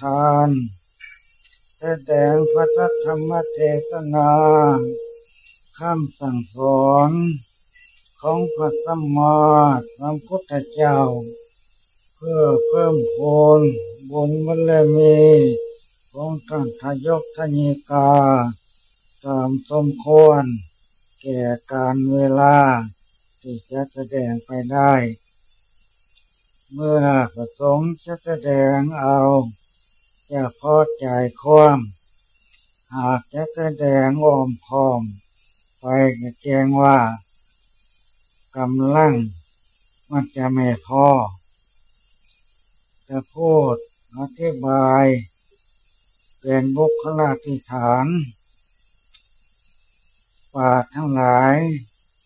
ทานแสดงพระธรรมเทศนาคำสั่งสอนของพระสัมมาสัมพุทธเจ้า เพื่อเพิ่มพูนบุญบารมีของท่านทายกทญิกา ตามสมควร แก่การเวลา ที่จะแสดงไปได้ เมื่อประสงค์จะแสดงเอา จะพอใจความหากจะแสดงอมคอม ไปแจ้งว่ากำลังมันจะไม่พอ จะพูดอธิบาย เป็นบุคลาธิฐาน ป่าทั้งหลาย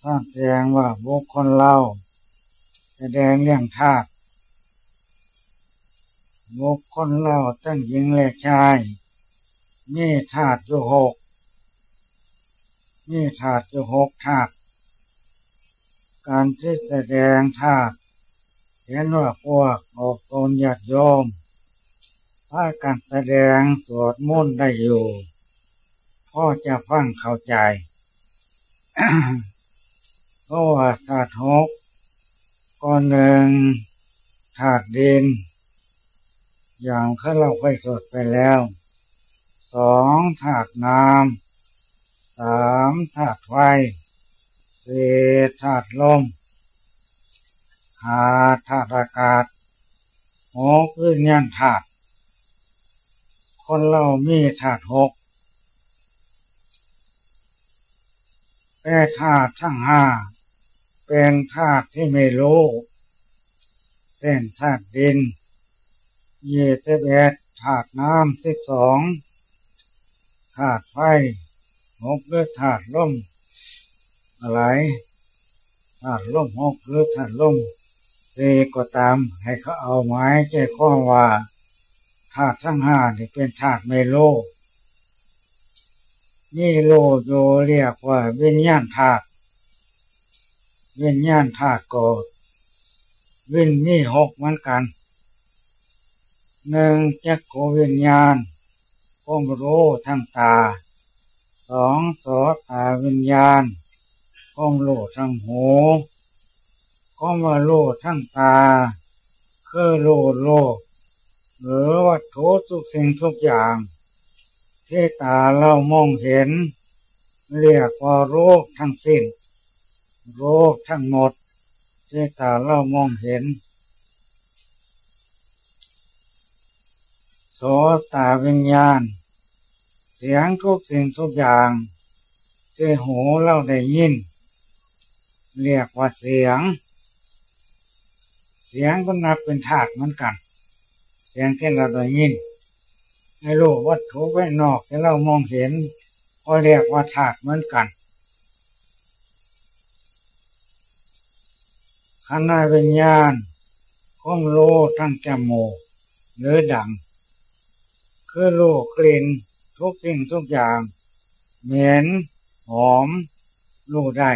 สร้างแสดงว่าบุคคลเราแสดงเรื่องธาตุ บุคคลเราตั้งหญิงและชาย มีธาตุอยู่หก มีธาตุอยู่หกธาตุการที่แสดงธาตุเห็นว่าพวกออกตนญาติโยมถ้าการแสดงสวดมนต์ได้อยู่พ่อจะฟังเข้าใจเพราะว่าธาตุหกก้อนหนึ่งธาตุดิน อย่างที่เราเคยสวดไปแล้วสองธาตุน้ำสามธาตุไฟสี่ธาตุลมหาธาตุอากาศหกวิญญาณธาตุคนเรามีธาตุหกแต่ธาตุทั้งห้าเป็นธาตุที่ไม่รู้เส้นธาตุดิน ยี่สิบเอ็ดธาตุน้ำสิบสองธาตุไฟหกหรือธาตุลมอะไรธาตุลมหกหรือธาตุลมสี่ก็ตามให้เขาเอาไม้ใจข้อว่าธาตุทั้งห้านี่เป็นธาตุไมโล นี่โลโยเรียกว่าวิญญาณธาตุวิญญาณธาตุก็วิญมีหกเหมือนกัน หนึ่งจักโวิญญาณก้มรู้ทั้งตาสองโสตาวิญญาณก้มรู้ทั้งหูก้มารู้ทั้งตา คือรู้โลก หรือวัตถุทุกสิ่งทุกอย่าง ที่ตาเรามองเห็น เรียกว่าโรคทั้งสิ้นโรคทั้งหมดที่ตาเรามองเห็น สตาวิญญาณ เสียงทุกสิ่งทุกอย่างที่หูเราได้ยิน เรียกว่าเสียง เสียงก็นับเป็นธาตุเหมือนกัน เสียงที่เราได้ยินให้รูวัตถุไว้นอกที่เรามองเห็นก็เรียกว่าธาตุเหมือนกันขณะวิญญาณของโลทั้งจมูกหรือดัง คือโลกลิ่นทุกสิ่งทุกอย่าง เหม็นหอมรู้ได้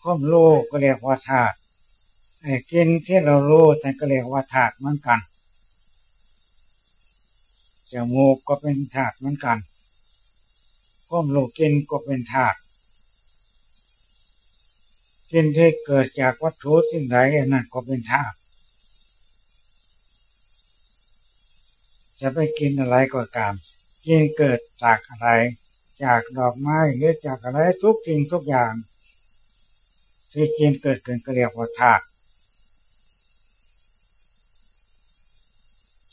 ข้อมโลกก็เรียกว่าธาตุไอ้กินที่เรารู้แต่ก็เรียกว่าธาตุเหมือนกันจมูกก็เป็นธาตุเหมือนกันข้อมโลกกินก็เป็นธาตุสิ่งที่เกิดจากวัตถุสิ่งใดนั่นก็เป็นธาตุ จะไปกินอะไรก็ตามกินเกิดจากอะไร จากดอกไม้หรือจากอะไรทุกสิ่งทุกอย่าง ที่กินเกิดขึ้นก็เรียกว่าธาตุ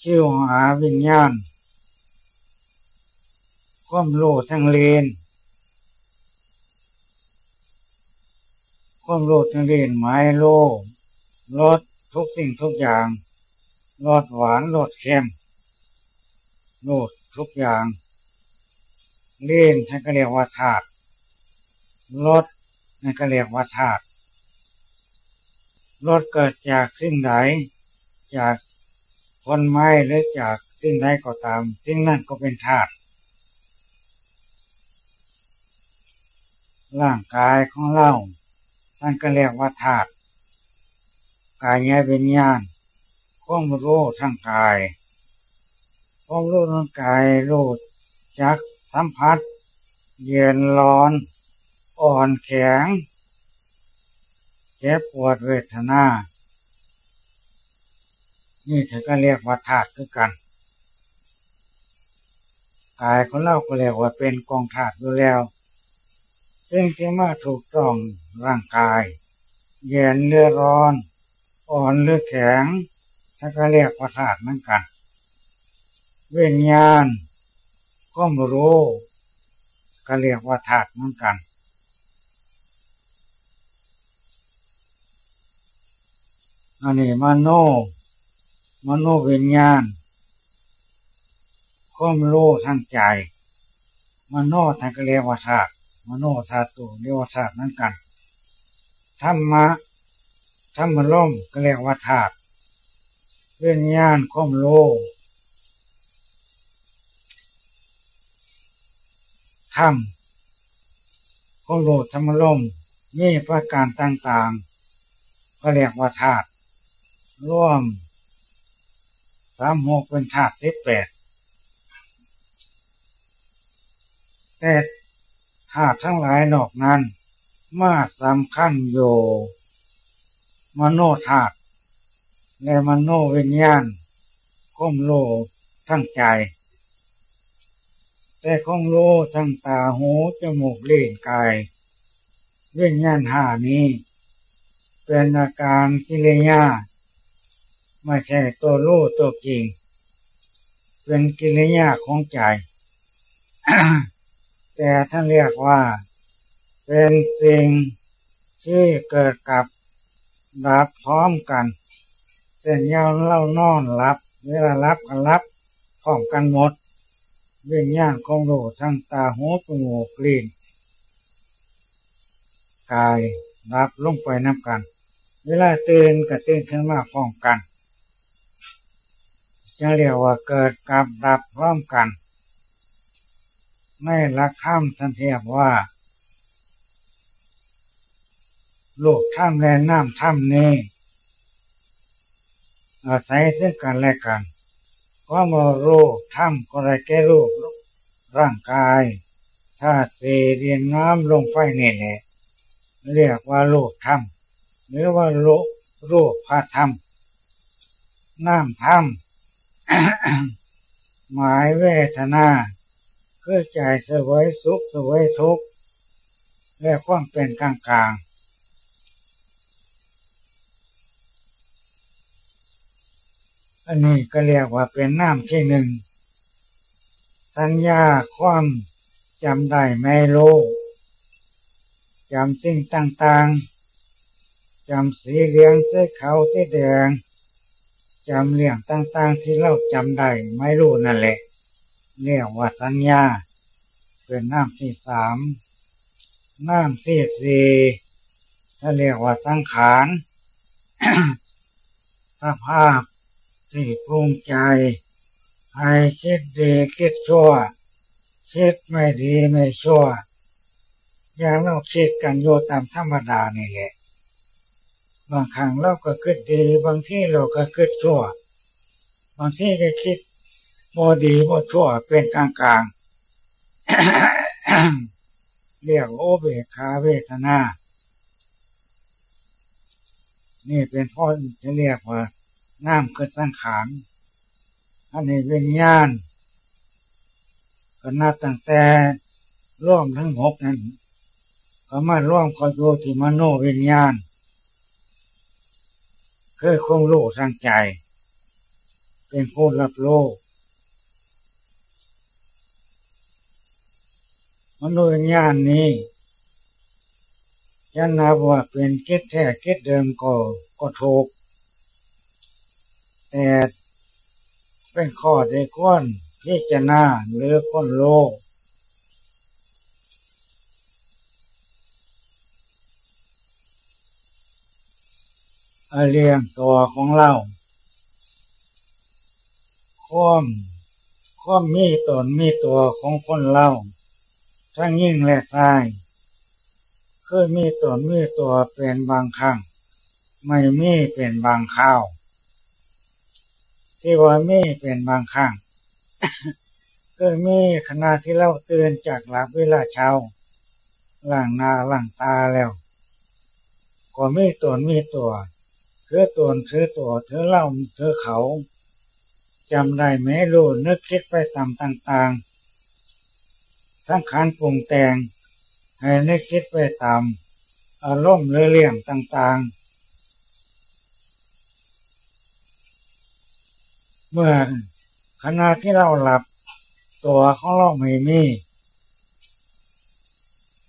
ชื่อหาวิญญาณข้อมโลทั้งเลนข้อมโลทั้งเลนไม้โลรสทุกสิ่งทุกอย่างรสหวานรสเค็ม โลดทุกอย่าง เล่นท่านก็เรียกว่าธาตุรสนั่นก็เรียกว่าธาตุรสเกิดจากสิ่งใดจากคนไม้หรือจากสิ่งใดก็ตาม สิ่งนั้นก็เป็นธาตุร่างกายของเราท่านก็เรียกว่าธาตุกายวิญญาณความรู้ทางกาย ความรู้ทางกายรู้จักสัมผัส เย็นร้อน อ่อนแข็งเจ็บปวดเวทนา นี่เธอก็เรียกว่าธาตุคือกัน กายของเราก็เรียกว่าเป็นกองธาตุอยู่แล้ว ซึ่งที่มาถูกต้องร่างกาย เย็นเรือร้อน อ่อนหรือแข็งฉันก็เรียกว่าธาตุเหมือนกัน เวียญาณก็มรู้ก็เรียกว่าธาตุเหมือนกัน อันนี้มโนมโนเวิญญาณข้อมรู้ทางใจมโนทางก็เรียกว่าธาตุมโนธาตุเรียกว่าธาตุนั้นกันธรรมะธรรมล่มก็เรียกว่าธาตุวิญญาณข้อมรู้ ธรรมข้อมรู้ธรรมล่มมีประการต่างๆ ก็เรียกว่าธาตุร่วมสามหกเป็นธาตุสิบแปดแต่ธาตุทั้งหลายนอกนั้น มาสำคัญโยมโนธาตุในมโนวิญญาณคมโลทั้งใจ แต่คงโลทั้งตาหูจมูกเล่นกายวิญญาณหานี้ เป็นอาการกิเลสไม่ใช่ตัวรู้ตัวจริง เป็นกิริยาของใจ แต่ท่านเรียกว่า เป็นสิ่งที่เกิดกับดับพร้อมกันเส้นยาวเล่านอนรับ เวลารับกันรับพร้อมกันหมด เวิญญาณของโลทั้งตาหูจมูกลิ้นกายรับลงไปนับกัน เวลาตื่นก็ตื่นขึ้นมาพร้อมกันจะเรียกว่าเกิดกับดับพร้อมกัน ไม่ละข้ามทันเทียบว่าโลูกถ้ำแลน้ำถ้ำนี้อาศัยซึ่งกันและกันก็มารูปถ้ำก็ได้แก่รูป ร่างกายถ้าสีเรียนน้ำลงไปนี่แหละเรียกว่าโลูกถ้ำหรือว่าโลกรูปพระถ้ำน้ำถ้ำหมายเวทนาคือใจสวยสุขสวยทุกข์และความเป็นกลางกลางอันนี้ก็เรียกว่าเป็นน้ำที่หนึ่ง สัญญาความจำได้ไม่รู้จำสิ่งต่างๆจำสีเหลืองสีขาวสีแดงจำเรื่องต่างๆ ที่เราจำได้ไม่รู้นั่นแหละเรียกว่าสัญญา เป็นน้ำที่สามน้ำที่สี่ถ้าเรียกว่าสังขารสภาพที่ปรุงใจ ให้คิดดีคิดชั่ว คิดไม่ดีไม่ชั่วอย่างเราคิดกันโยตามธรรมดานี่แหละ บางครั้งเราก็คิดดี บางที่เราก็คิดชั่ว บางที่ก็คิดโมดีโมชั่วเป็นกลางกลางเรียกโอเบคาเวทนา นี่เป็นพ่อจะเรียกว่าน้ำคือสังขาร อันนี้วิญญาณก็นับตั้งแต่ร่วมทั้งหกนั้นก็มาร่วมก็อยู่ที่มโนวิญญาณคือคงรู้ทางใจ เป็นผู้รับโลกมนุษย์ญาณนี้จะนับว่าเป็นเกิดแท้เกิดเดิมก็ก็ถูกแต่ เป็นข้อใดก้อนพิจารณาหรือก้นโลก เรียงตัวของเราค้อมค้อมมีตนมีตัวของคนเราทั้งยิ่งและชายเคยมีตนมีตัวเป็นบางครั้ง ไม่มีเป็นบางข้าว ที่ว่ามีเป็นบางครั้งก็มีขณะที่เราเตือนจากหลับเวลาเช้าล่างนาล่างตาแล้วก็มีตัวมีตัวเธอตนเธอตัวเธอเล่าเธอเขาจำได้ไหมรู้นึกคิดไปตามต่างๆทั้งขานปรุงแต่งให้นึกคิดไปตามอารมณ์เรื่องต่างๆ เมื่อขณะที่เราหลับตัวของเราไม่มี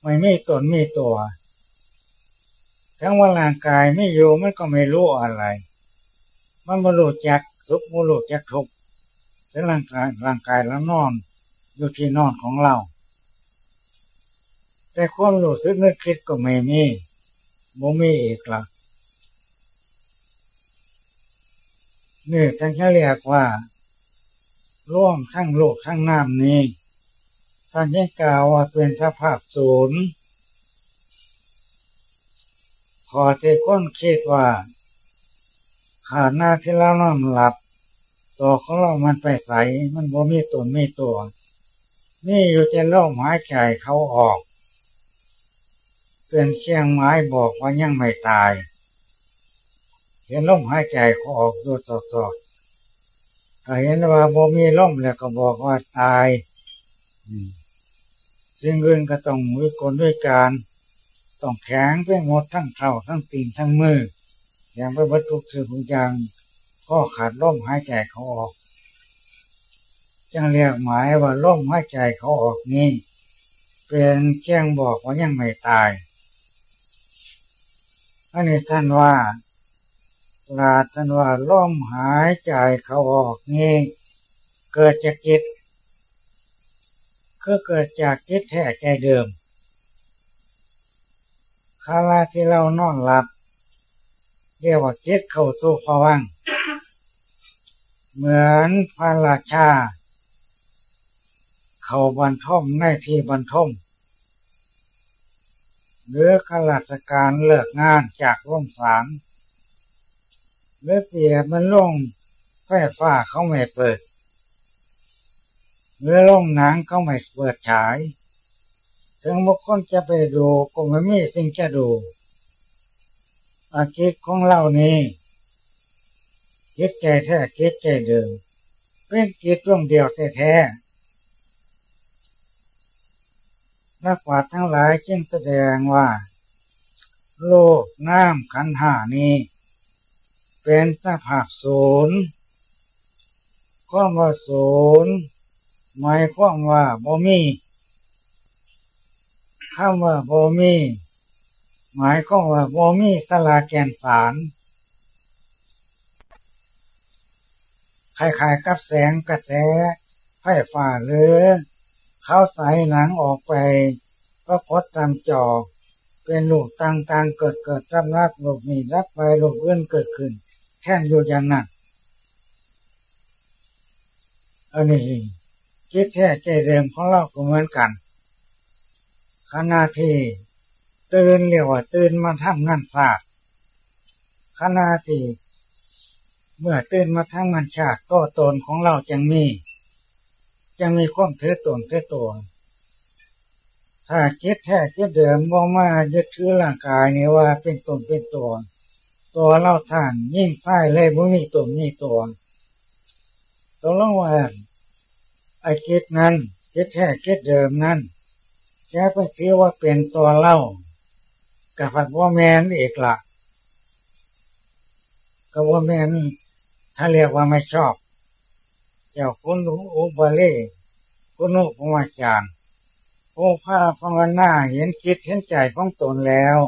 ไม่มีตนมีตัว ทั้งว่าร่างกายไม่อยู่มันก็ไม่รู้อะไร มันม่รู้จักทุกม่รู้จักทุกทั้งร่างกายร่างกายแล้วนอน อยู่ที่นอนของเรา แต่ความรู้สึกนึกคิดก็ไม่มีบ่มีอีกละ นี่ทั้งแค่เรียกว่า ร่วมทั้งโลกทั้งน้ำนี้ท่านยังกล่าวว่าเป็นสภาพศูนย์พอที่คนคิดว่าขาหน้าที่เรานอนหลับ ตัวของเรามันไปใส มันบ่มีตนมีตัว นี่อยู่จะล่าหมายใจเขาออก เป็นเชียงไม้บอกว่ายังไม่ตาย เห็นลมหายใจเขาออกดูสดๆถ้าเห็นว่าบ่มีล่มแล้วก็บอกว่าตายสิ่งอื่นก็ต้องวิกลด้วยการต้องแข็งไปหมดทั้งเท้าทั้งตีนทั้งมือแข็งไปวัตถุกสิ่งทุกอย่างข้อขาดล่มหายใจเขาออกจังเรียกหมายว่าล่มหายใจเขาออกนี้เป็นแจ้งบอกว่ายังไม่ตายอันนี้ท่านว่า ปราถนาว่าล่มหายใจเขาออกนี่เกิดจากจิตก็เกิดจากจิตแท้ใจเดิมคาลาที่เรานอนหลับ เรียกว่าจิตเข้าสู่ภวังเหมือนพระราชา เขาบรรทมในที่บรรทมหรือข้าราชการเลิกงานจากร่มสาร เลือเปียมันลงไฟฟ้าเขาไม่เปิดเมื่อลงหนังเขาไม่เปิดฉาย ถึงบุคคลจะไปดูก็ไม่มีสิ่งจะดูอาคิดของเรานี้คิดใจแท้คิดใจเดิมเป็นคิดดวงเดียวแท้ๆนักปราชญ์ทั้งหลายจึงแสดงว่า โลกน้ำขันหานี้ เป็นสภาพศูนย์ข้อว่าศูนย์หมายความว่าบ่มีคำว่าบ่มีหมายความว่าบ่มีสลาแกนสารคล้ายๆกับแสงกระแสไฟฟ้าหรือเขาใส่หนังออกไปก็กดตามจอ เป็นลูกต่างๆเกิดเกิดรับรับลูกนี้รับไปลูกเอื้อนเกิดขึ้น แค่อยู่อย่างนั้นอันนี้คิดแท้ใจเดิมของเราก็เหมือนกัน ขณะที่ตื่นเรียกว่าตื่นมาทำงานศาสตร์ขณะที่เมื่อตื่นมาทำงานชาติก็ตนของเราจังมีจะมีความเถือตนเถือตัวถ้าคิดแท้คิดเดิมว่ามายึดถือร่างกายนี่ว่าเป็นตนเป็นตัวตั ตัวเราท่านยิ่งใต้เลยบ่มีตัวมีตัวตัวลงว่าไอ้คิดนั้นคิดแท้คิดเดิมนั้นแค่ไปคิดว่าเป็นตัวเล่ากับว่าแมนอีกละกับว่าแมนถ้าเรียกว่าไม่ชอบ เจ้าคุณอุบาลีคุณอุปมาจารย์ผู้พาภาวนาเห็นคิดเห็นใจของตนแล้ว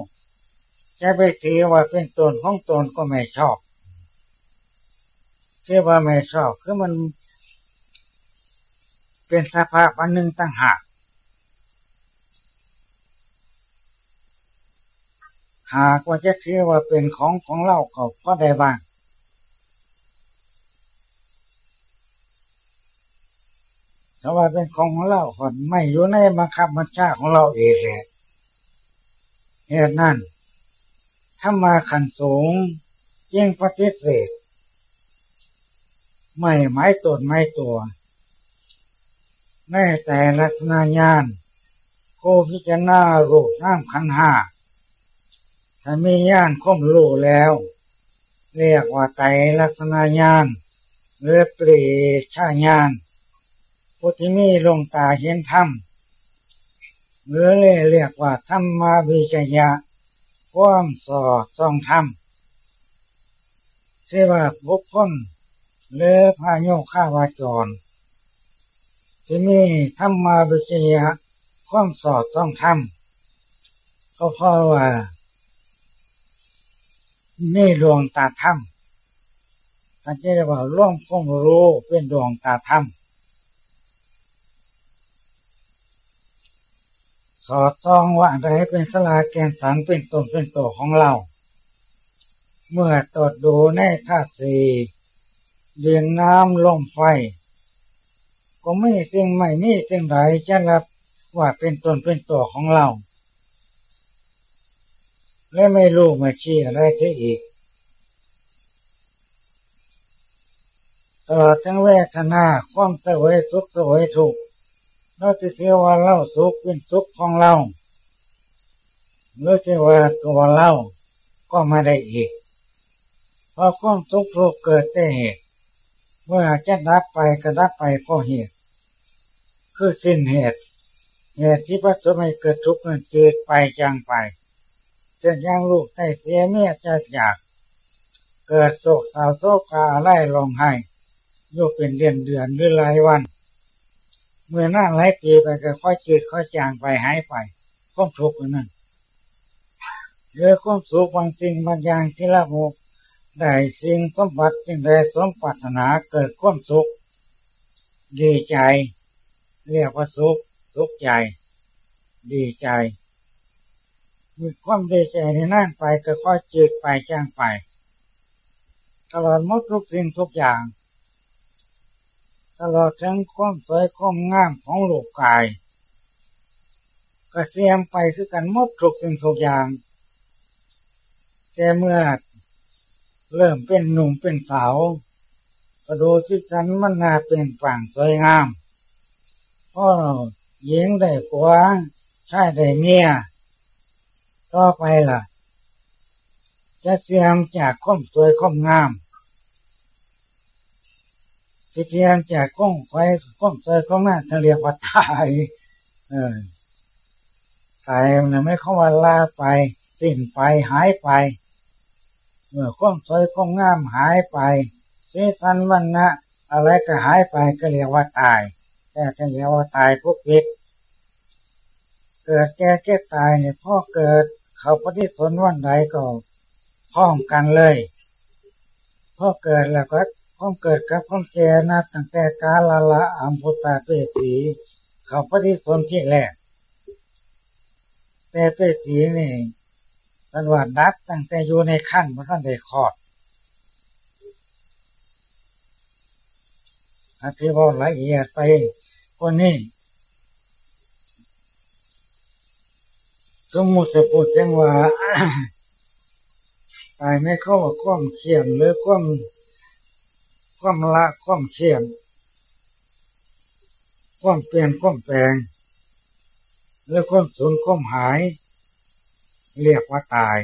จะไปถือว่าเป็นตนของตนก็ไม่ชอบเชื่อว่าไม่ชอบคือมันเป็นสภาพอันหนึ่งต่างหากหากว่าจะถือว่าเป็นของของเราก็พอได้บ้างถ้าว่าเป็นของของเราคนไม่อยู่ในมาคับมัญชาของเราเองแหละเหตุนั้น ถ้ามาขันสูงยิ่งปฏิเสธไม่ไม้ตนไม้ตัวในแต่ลักษณะญาณโคพิจารณารูปน้ำขันห้าถ้ามีญาณคมรู้แล้ว เรียกว่าไตลักษณะญาณหรือปรีชาญาณผู้ที่มีลงตาเห็นธรรมหรือเรียกว่าธรรมาวิจยะ ความสอดส่องธรรมชื่อว่าบุคคลหรือพายุข้าวาจรที่มีธรรมาวิจยะความสอดส่องธรรมก็เพราะว่านี่ดวงตาธรรมท่านจะเรียกว่าร่วมคงรู้เป็นดวงตาธรรม สอดส่องว่าอะไรเป็นสลาแกนสันเป็นตนเป็นตัวของเรา เมื่อตรวจดูในธาตุสี่เรียงน้ำลมไฟ ก็ไม่สิ่งไม่นี่สิ่งใดจะรับว่าเป็นตนเป็นตัวของเรา และไม่รู้มาชี้อะไรเช่อีกตลอดทั้งเวทนาความสวยทุกสวยทุก เราจะเชื่อว่าเราสุขเป็นสุขของเราหรือจะว่าตัวเราก็ไม่ได้อีกเพราะความทุกข์ทุกเกิดแต่เหตุเมื่อจะดับไปก็ดับไปเพราะเหตุ คือสิ้นเหตุ เหตุที่พระสมัยเกิดทุกข์นั้นเกิดไปจางไปเช่นยังลูกใต้เสียเมียจะอยาก เกิดโศกสาวโศกาไล่ลงให้โยกเป็นเดือนเดือนหรือหลายวัน เมื่อนั่นหลายปีไปก็ค่อยจืดค่อยจางไปหายไปความทุกข์นั่นเรือความสุขบางสิ่งบางอย่างที่ละโมกได้สิ่งสมบัติสิ่งใดสมปรารถนาเกิดความสุขดีใจ เรียกว่าสุขสุขใจ ดีใจมีความดีใจในนั่นไปก็ค่อยจืดไปจางไป ตลอดหมดทุกสิ่งทุกอย่าง ตลอดทั้งความสวยความงามของโลกกาย ก็เสียมไปคือกันมดทุกสิ่งทุกอย่าง แต่เมื่อเริ่มเป็นหนุ่มเป็นสาวก็ดูสิฉันมันน่าเป็นฝั่งสวยงามเพราะหญิงได้ผัวชายได้เมียต่อไปล่ะ จะเสียมจากความสวยความงาม สิเทียนจากก้องไฟก้องใจก้องหน้าจะเรียกว่าตาย เออตายมันไม่เข้าว่าลาไป สิ้นไปหายไปเมื่อก้องใจก้องงามหายไปเสีสันวันนะอะไรก็หายไปก็เรียกว่าตาย แต่จะเรียกว่าตายพวกพิษเกิดแก่เก็บตายเนี่ยพ่อเกิดเขาปฏิทนวันใดก็พ้อมกันเลยพ่อเกิดแล้วก็ ความเกิดกับความแก่นับตั้งแต่กาลละอัมพุตาเปสีเขาปฏิสนที่แรกแต่เปสีนี่ตันว่าดับตั้งแต่อยู่ในขั้นพระท่านได้คอดอธิบายละเอียดไปคนนี้สมมุติจะพูดจังว่าตายไม่เข้าว่าความเขียนหรือความ ความละความเชี่ยมความเปลี่ยนความแปลง และความสูญความหาย เรียกว่าตาย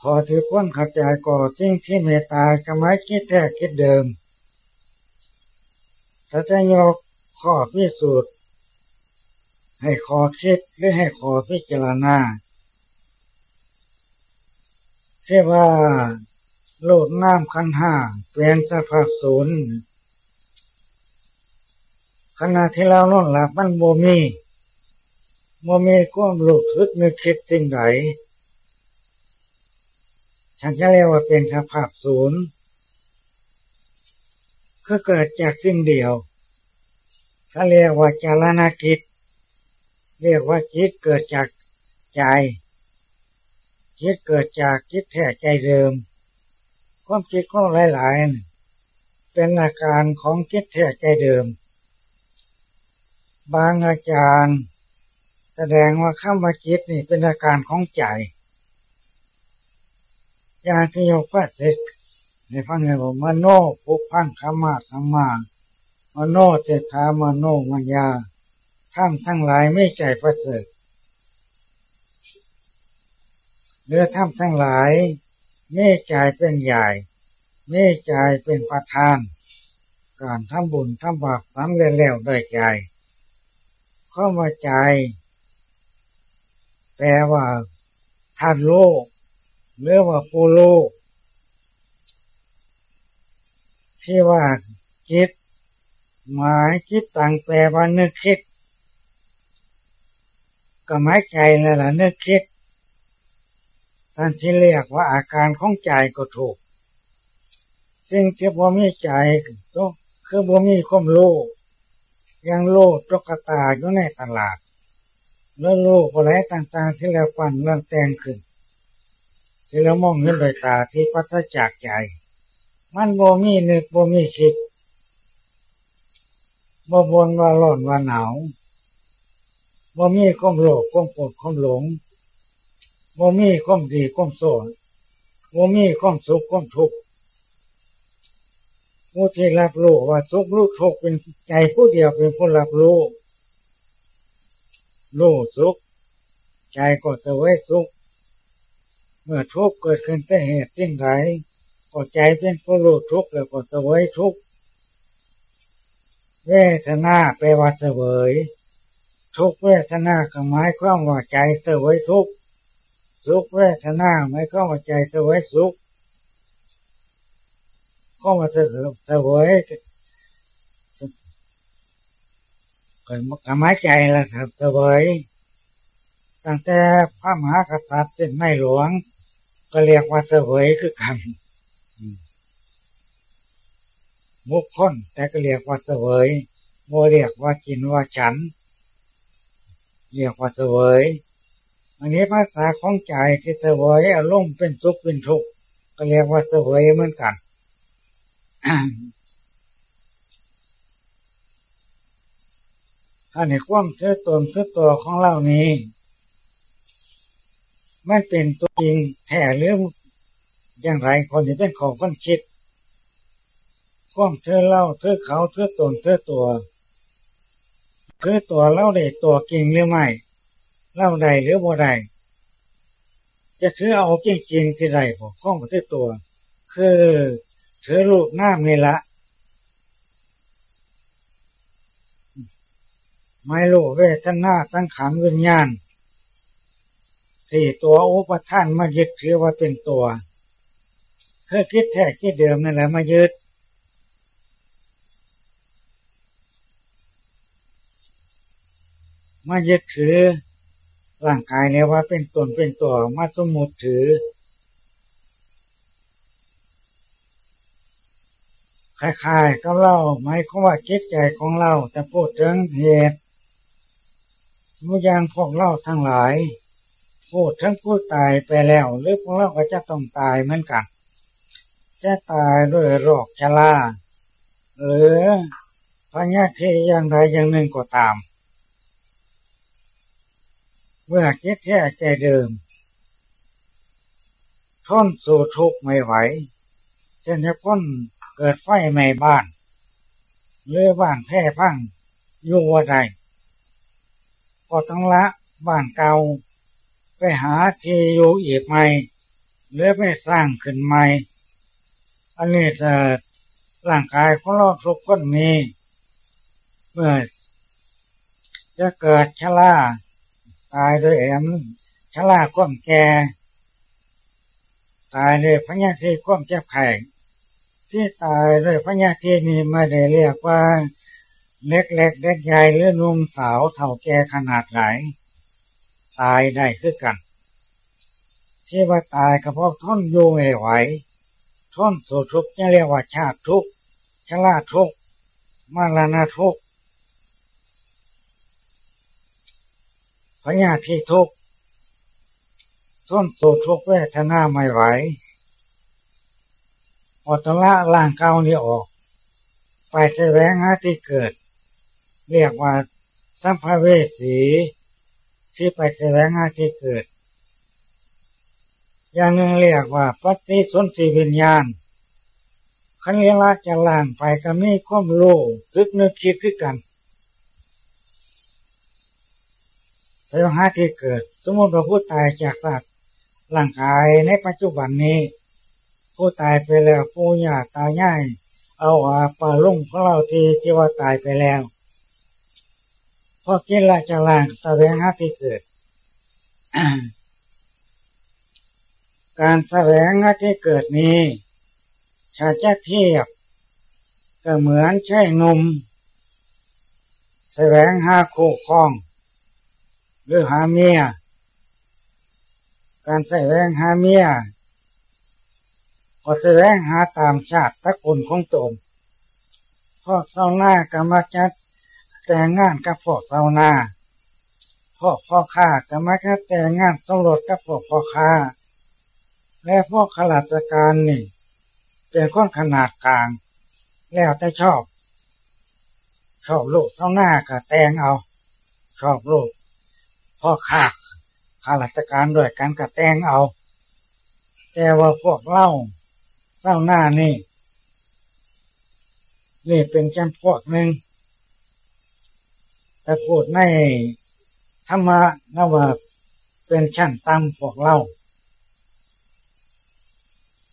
พอที่คนขัดใจก่อสิ่งที่เมตตาก็ไม่คิดแท้คิดเดิมถ้าจะยกข้อพิสูจน์ให้ขอคิดหรือให้ขอพิจารณา เช่ว่าโลดน้ำขันห้าเป็นสภาพศูนย์ขณะที่เรานอนหลับมันโมมีโมมีความรู้สึกนึกคิดสิ่งใดฉันจะเรียกว่าเป็นสภาพศูนย์ก็เกิดจากสิ่งเดียว ถ้าเรียกว่าจารณกิจ เรียกว่าจิตเกิดจากใจ คิดเกิดจากคิดแท้ใจเดิม ความคิดของหลายๆ เป็นอาการของคิดแท้ใจเดิม บางอาจารย์ แสดงว่าข้ามว่าคิดนี่เป็นอาการของใจยาที่ยกพระเสกในพังเงว่ามโนภุพังขมาสัมมามโนเจตามโนมายาท่านทั้งหลายไม่ใจประเสริฐ เนื้อถ้ำทั้งหลาย เม่ใจเป็นใหญ่ เม่ใจเป็นประธาน การทำบุญทำบาปสำเร็จแล้วด้วยใจเข้อมาใจ แปลว่าท่านโลกหรือว่าผู้โลก ที่ว่าคิด หมายคิดต่างแปลว่านึกคิด ก็หมายใจนั่นแหละนึกคิด ท่านที่เรียกว่าอาการของใจก็ถูก สิ่งที่บ่มีใจก็คือบ่มีความรู้ยังโลดตกตาอยู่ในตลาดแล้วโลกอะไรต่างๆ ที่เราปั่นเรื่องแต่งขึ้น ที่เรามองเห็นโดยตาที่ปัจจากใจ มันบ่มีนึกบ่มีคิดบ่บนว่าร้อนว่าหนาวบ่มีความโลภความโกรธความหลง บ่มีความดีความโสดบ่มีความสุขความทุกข์ผู้ที่รับรู้ว่าสุขรู้ทุกข์เป็นใจผู้เดียวเป็นผู้รับรู้รู้สุขใจก็จะไว้สุขเมื่อทุกข์เกิดขึ้นแต่เหตุสิ่งใดก็ใจเป็นผู้รู้ทุกข์แล้วก็จะไว้ทุกข์เวทนาแปลว่าเสวยทุกเวทนาก็หมายความว่าใจเสวยทุก สุขเวทนาไม่เข้ามาใจเสวยสุขเข้ามาเสเสวยก็หมายใจและเสวยตั้งแต่พระมหากษัตริย์เป็นไม่หลวง ก็เรียกว่าเสวยคือกันมุกคนแต่ก็เรียกว่าเสวยโมเรียกว่ากินว่าฉัน เรียกว่าเสวย อันนี้ภาษาของใจที่เสวยอารมณ์เป็นทุกข์เป็นทุกข์ก็เรียกว่าเสวยเหมือนกันถ้าในความเชื่อตนเชื่อตัวของเรานี้มันเป็นตัวจริงแท้หรืออย่างไรคนที่เป็นของคนคิดความเธอเล่าเธอเขาเธอตนเธอตัวเธอตัวเล่าได้ตัวจริงหรือไม่ เล่าใดหรือบ่ใดจะถือเอาจริงๆที่ใดผมข้องประเทศตัว คือถือรูปหน้าเมละไม่รู้เวทนาตั้งขันวิญญาณสี่ตัวอุปทานมายึดถือว่าเป็นตัวเคือคิดแท้คิดเดิมนั่นแหละมายึดมายึดถือ ร่างกายเนี่ยว่าเป็นตนเป็นตัวมาสมมติถือ คล้ายๆกับเราไม่เขาว่าจิตใจของเราแต่พูดถึงเหตุมุอย่างพวกเราทั้งหลายพูดทั้งผู้ตายไปแล้ว หรือพวกเราก็จะต้องตายเหมือนกัน จะตายด้วยโรคชราหรือพญาธิอย่างใดอย่างหนึ่งก็ตาม เมื่อคิดแท้ใจเดิมทนสู่ทุกข์ไม่ไหวเช่นจะพ้นเกิดไฟไหม้บ้าน หรือบ้านแพ่พังอยู่ว่าใดก็ต้องละบ้านเก่า ไปหาที่อยู่อีกใหม่หรือไปสร้างขึ้นใหม่อันนี้จะร่างกายของเราทุกคนมีเมื่อจะเกิดชรา ตายโดยแอมชลาควมแก่ตายเลยพญาทีความเจ็บไข่ที่ตายเลยพญาทีนี้ไม่ได้เรียกว่า เล็กเล็กเด็กใหญ่หรือนุ่มสาวเท่าแก่ขนาดไหนตายได้คือกัน ที่ว่าตายก็เพราะทนอยู่ไม่ไหวท่อนสุทุกจะเรียกว่าชาติทุกข์ชราทุกมรณะทุก พญาที่ทุกท้นสูทุกเวทนาไม่ไหวอตละล่างเก้านี้ออก ไปแสวงหาที่เกิด เรียกว่าสัมภเวสีที่ไปแสวงหาที่เกิด อย่างหนึ่งเรียกว่าปฏิสนธิวิญญาณขันเวลาจะล่างไปก็มีความรู้ซึกนึกคิดขึ้นกัน สยองหาที่เกิด สมมติว่าผู้ตายจากสัตว์ร่างกายในปัจจุบันนี้ ผู้ตายไปแล้วผู้ญาตายง่าย เอาอาปลาลุ่งของเราที่ที่ว่าตายไปแล้วพอกินละจะล่างตะแวงหาที่เกิด การแสวงหาที่เกิดนี้ชาจะเทียบก็เหมือนใช่นมแสวงหาคู่ครอง หรือหาเมีย การแสวงหาเมียก็แสวงหาตามชาติตระกูลของตนพ่อเศร้าหน้ากรรมจัดแต่งงานกับพ่อเศร้าหน้าพ่อพ่อข้ากรรมจัดแต่งงานสมรสกับพ่อพ่อข้าและพวกข้าราชการนี่เป็นคนขนาดกลาง แล้วแต่ชอบ ชอบลูกเท่าหน้าก็แต่งเอา ชอบลูก พ่อข้าข้าราชการด้วยกันก็แตงเอา แต่ว่าพวกเล่าเศร้าหน้านี่ นี่เป็นแค่พวกหนึ่งแต่พูดในธรรมะนว่าเป็นชั้นต่ำพวกเล่า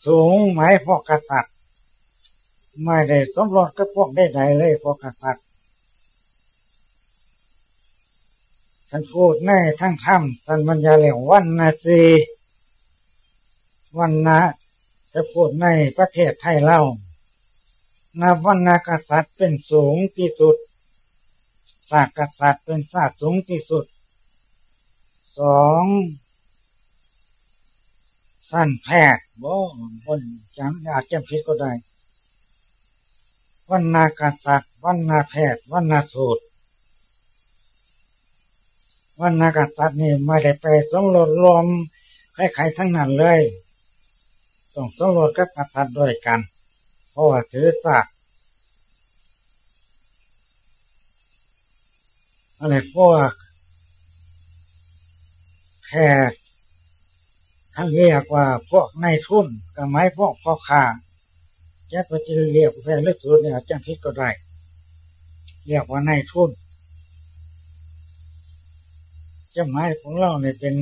สูงหมายพวกกษัตริย์ไม่ได้สมรสกับพวกได้ใดเลยพวกกษัตริย์ ท่านพูดในทั้งถ้ำท่านบรรยายเรื่องวันนาซีวันนะจะพูดในประเทศไทยเล่านับวันนากษัตริย์เป็นสูงที่สุดศาสกษัตริย์เป็นศาสตร์สูงที่สุดสองสั้นแพทย์บ่บนจังอาจจะผิดก็ได้วันนากษัตริย์วันนาแพทย์วันนาสูตร วันนากษัตริย์นี่ไม่ได้ไปสมรสรวมใครๆทั้งนั้นเลยต้องสมรสกับกษัตริย์ด้วยกัน เพราะว่าถือศาสตร์อะไรพวกแพทย์ท่านเรียกว่าพวกนายทุนกับไม้พวกพ่อค้าแจ็คก็จะเรียกแฟนเลือดสูตรเนี่ยจังพิดก็ได้ เรียกว่านายทุน จะหมายของเราเนี่ยเป็น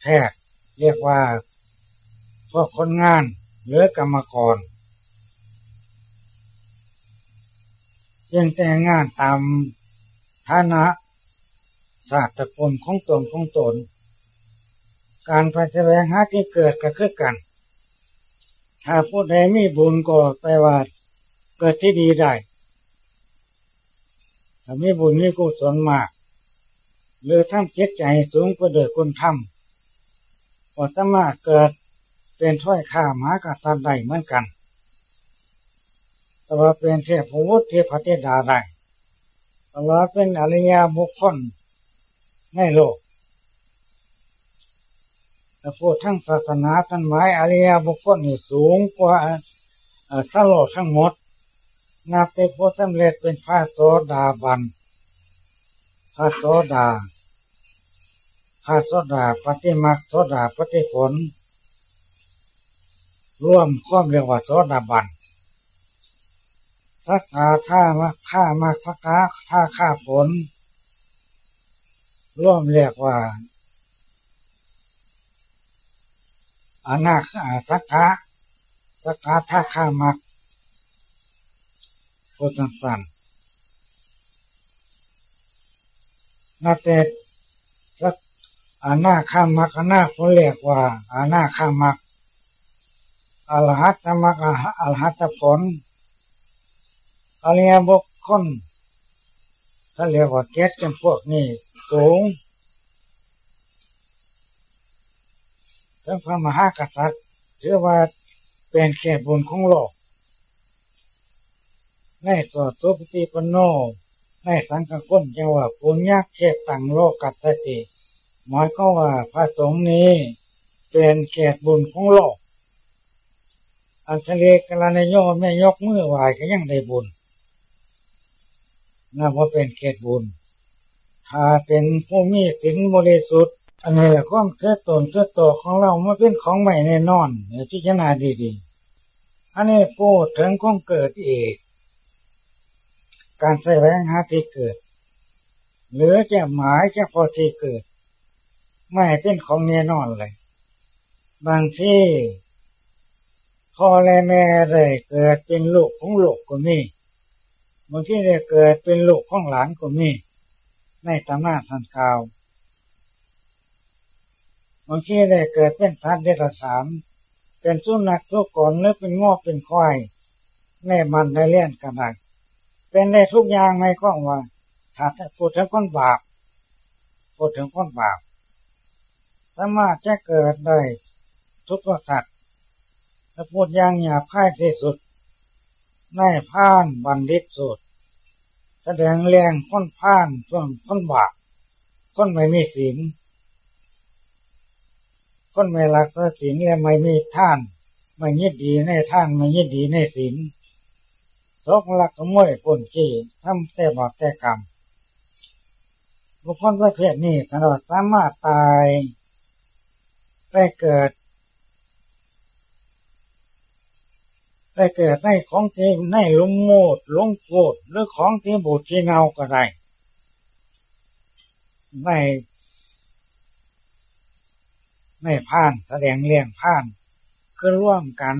แพทย์เรียกว่าพวกคนงานหรือกรรมกรยังแต่งงานตามฐานะศาสตร์ตะกลของตนของตน การไปแสวงหาที่เกิดก็คือกัน ถ้าผู้ใดมีบุญก็แปลว่าเกิดที่ดีได้ถ้ามีบุญมีกุศลมาก หรือทำจิตใจสูงกว่าเดิคนทำก็สมาเกิดเป็นถ้อยข้ามากษัตริย์ได้เหมือนกัน แต่ว่าเป็นเทพวุฒิเทพเทดาได้แต่ว่าเป็นอริยบุคคลในโลกแต่พูดทั้งศาสนาท่านหมายอริยบุคคลนี่สูงกว่าสโลทั้งหมด นับแต่พูดสำเร็จเป็นพระโสดาบัน ระโสดาพระโสดาปฏิมาโสดาปฏิผล ร่วมความเรียกว่าโสดาบันสักกาท่ามาข้ามาสักกาท่าข้าผล ร่วมเรียกว่าอนาคาสักกะสักกะท่าข้ามักพูดสั้น นาเตสักอานาข้ามักอานาเขาเรียกว่าอานาข้ามักอรหัตมักอรหัตผลอริยบุคคลเขาเรียกว่าเกศกันพวกนี้สูงทั้งพระมหากษัตริย์เชื่อว่าเป็นแค่บุญของโลกในสอดสุปฏิปโน ในสังฆคุณจะว่าปุญญาเขตตังโลกกัตติหมายก็ว่าพระสงฆ์นี้ เป็นแขกบุญของโลก อันเฉลกลานโยไม่ยกมือไหวก็ยังได้บุญนับว่าเป็นเขตบุญ ถ้าเป็นผู้มีศีลบริสุทธิ์อันนี้แหละความเทือตนเทือตัวของเราไม่เป็นของใหม่แน่นอนเนี่ยพิจารณาดีๆ อันนี้พูดถึงของเกิดเอก การใส่แวงหาที่เกิด หรือจะหมายจะพอที่เกิด ไม่เป็นของแน่นอนเลย บางที่พ่อและแม่ได้เกิดเป็นลูกของลูกก็มีบางที่ได้เกิดเป็นลูกของหลานก็มีในตำนานสันกาวบางทีได้เกิดเป็นทัดเดรัจฉานเป็นสุนัขทุกคนหรือเป็นงอกเป็นควายในมันได้เลี้ยนกันได้ เป็นได้ทุกอย่างในข้องว่าถ้าพูดถึงคนบาปพูดถึงคนบาปสามารถจะเกิดได้ทุกสัตว์ถ้าพูดอย่างหยาบคายที่สุดในผ่านบันดิตสุดแสดงแรงค้นผ่านส่วนคนบาปคนไม่มีศีลคนไม่รักษาศีลและไม่มีท่าน ไม่ยิดดีในท่านไม่ยิดดีในศีล สกลักขโมยป่นจี้ทำแต่บาปแต่กรรมบุคคลประเภทนี้ตลอดสามารถตายไปเกิดไปเกิดในของที่ในลุมโมดลงโกดหรือของที่บูดที่เงาก็ได้ไม่ไม่ผ่านแสดงเลี่ยงผ่านคือร่วมกัน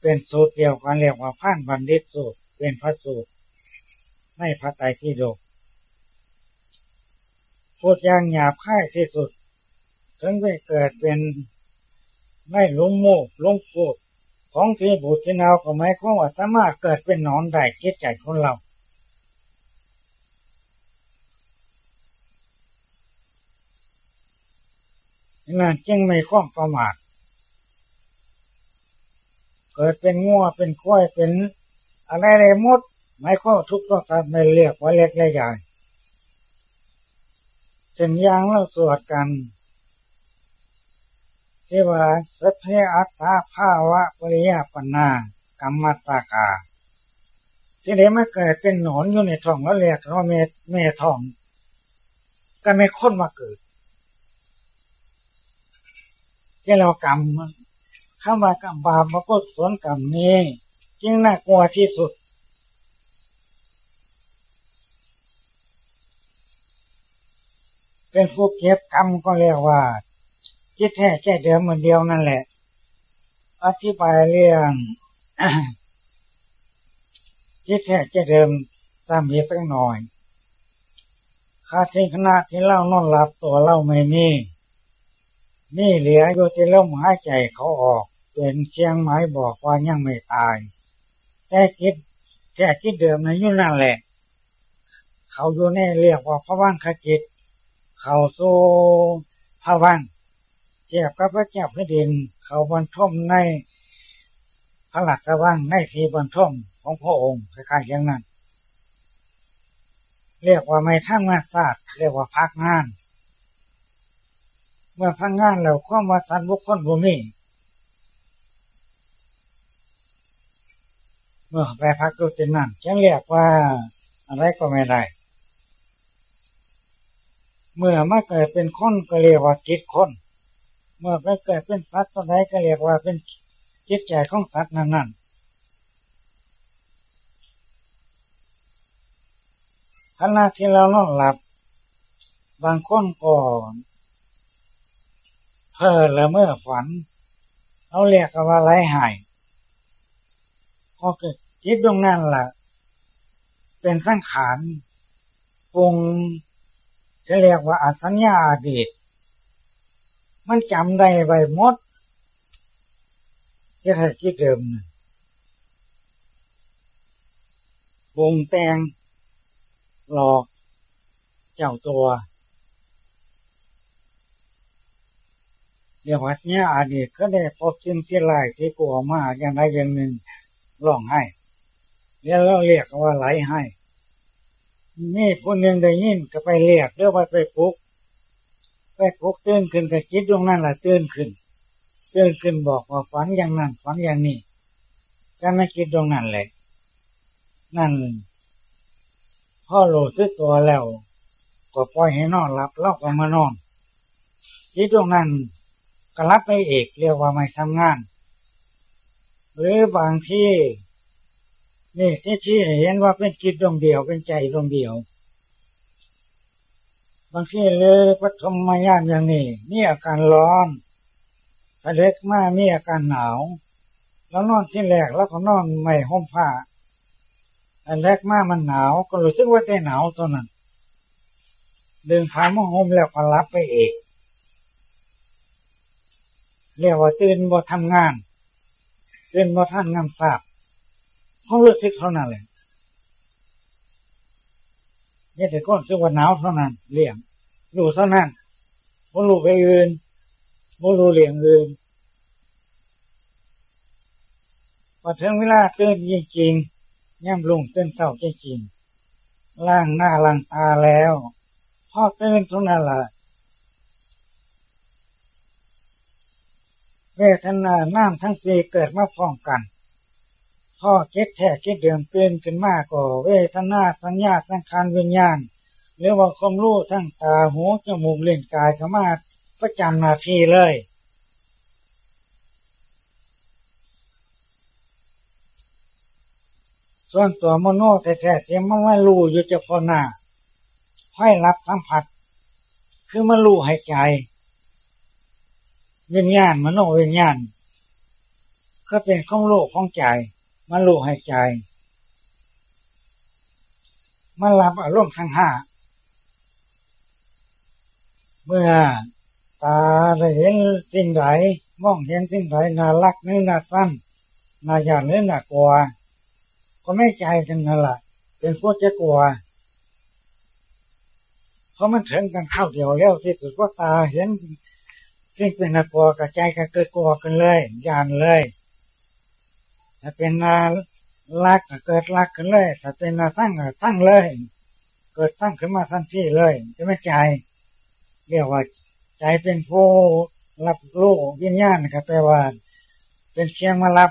เป็นสูตรเดียวกันเรียกว่าผ่านบัณฑิตสูตร เป็นพระสูตรในพระไตรปิฎกพูดอย่างหยาบค่ายที่สุด ถึงไปเกิดเป็นไม่ลุมโมกลุงโกดของที่บูชนาวก็หมายความว่าสามารถเกิดเป็นนอนได้คิดใจคนเรา นั่นจึงไม่ข้องประมาท เกิดเป็นงัวเป็นควยเป็นอะไรอะไรมดไม่ข้อทุกข์ต้องการไม่เรียกว่าเล็กใหญ่เส้นยางเราสวดกันที่ว่าสัพเพอัตตาภาวะปริยปนากรรมตากา ที่เดี๋ยวมาเกิดเป็นหนอนอยู่ในท้องแล้วเรียกว่าเมเมท้อง ก็ไม่ค้นมาเกิดที่เรากรรม ข้ามากรรมบาปมาก็สวนกรรมนี้จึงน่ากลัวที่สุด เป็นผู้เก็บกรรมก็เรียกว่าจิตแท้แค่เดิมเหมือนเดียวนั่นแหละ อธิบายเรื่องจิตแท้แค่เดิมตามเหตุสักหน่อยคาที่ขณะที่เล่านอนหลับตัวเล่าไม่มีนี่เหลืออยู่ที่ลมหายใจเขาออก เป็นเชียงไม้บอกว่ายังไม่ตาย แต่คิดแค่คิดเดิมในยุ่นั่นแหละ เขาอยู่ในเรียกว่าพระว่างขจิต เขาโซพระว่างเจ็บกับพระเจ้าพระดิน เขาบรรทมในพระหลักว่างในทีบรรทมของพระองค์คล้ายๆอย่างนั้น เรียกว่าไม่ทั้งงานศาสตร์เรียกว่าพักงาน เมื่อพังงานแล้วความาสันบุคคลบ่มี เมื่อไปพักดูตินั่นจะเรียกว่าอะไรก็ไม่ได้ เมื่อมาเกิดเป็นคนก็เรียกว่าจิตคน เมื่อไปเกิดเป็นสัตว์ตัวใดก็เรียกว่าเป็นจิตใจของสัตว์นั้นๆขณะที่เรานอนหลับ บางคนก็เพ้อละเมื่อฝันเขาเรียกว่าไรหายพอเกิด คิดตรงนั้นล่ะ เป็นสังขารปรุงจะเรียกว่าอสัญญาอดีต มันจำได้ใบมดที่ถ้คิดเดิมปรุงแต่งหลอกเจ้าตัว เดี๋ยววัดเนี้ยอดีตก็ได้พบสิ่งที่ไรที่กลัวมากอย่างใดอย่างหนึ่งร้องให้ เดี๋ยวเราเรียกว่าไหลให้นี่คนหนึ่งได้ยินก็ไปเรียกเรียกว่าไปปลุกไปปลุกตื่นขึ้นก็คิดตรงนั้นแหละตื่นขึ้นตื่นขึ้นบอกว่าฝันอย่างนั้นฝันอย่างนี้จะไม่คิดตรงนั้นเลยนั่นพ่อโหลดซื้อตัวแล้ว ก็ปล่อยให้นอนหลับเล่าก็มานอนจิตตรงนั้นก็รับไปเอกเรียกว่าไม่ทำงาน หรือบางที่ นี่ที่ที่เห็นว่าเป็นจิตดวงเดียวเป็นใจดวงเดียว บางทีเลยปฐมมายามอย่างนี้มีอาการร้อนถ้าเล็กมากมีอาการหนาว แล้วนอนที่แรกแล้วก็นอนไม่ห่มผ้าอันแรกมากมันหนาว ก็รู้สึกว่าได้หนาวตัวนั้นดึงผ้ามาห่มแล้วก็รับไปเอกเรียกว่าตื่นบ่ทำงานตื่นบ่ท่านงานทราบ เขาเลือกทิศเท่านั้นเลยนี่แต่ก้นสึกว่าหนาวเท่านั้นเลี่ยงรู้เท่านั้นบ่รู้ไปอื่นบ่รู้เลี่ยงอื่นพอถึงเวลาตื่นจริงๆย่ำลุงตื่นเศร้าจริงๆล่างหน้าล่างตาแล้วพ่อตื่นทุกนั้นละเวทนาน้ำทั้งสี่เกิดมาพร้อมกัน พ่อคิดแท้คิดเดิมตื่นขึ้นมากก็เวทนาสัญญาสังขารวิญญาณหรือว่าความรู้ทั้งตาหูจมูกเล่นกายเข้ามาประจำนาทีเลย ส่วนตัวมโนแท้ๆที่มันไม่รู้อยู่เฉพาะหน้าให้รับสัมผัส คือมันรู้หายใจวิญญาณมโนวิญญาณก็เป็นของโลกของใจ มันรู้หายใจ มันรับอารมณ์ทั้งห้า เมื่อตาได้เห็นสิ่งใดมองเห็นสิ่งใดน่ารักหรือน่าสั้นน่าหยาดหรือน่ากลัว ก็ไม่ใจกันนั่นแหละเป็นพวกจะกลัวเพราะมันถึงกันเข้าเดียวแล้วที่สุดว่าตาเห็นสิ่งเป็นน่ากลัวกับใจก็เกิดกลัวกันเลยยานเลย ถ้าเป็นนารักก็เกิดรักกันเลย ถ้าเป็นนาทั้งก็ทั้งเลย เกิดทั้งขึ้นมาทันทีเลย จะไม่ใจเรียกว่าใจเป็นผู้รับรู้วิญญาณนะครับแปลว่า เป็นเชียงมารับ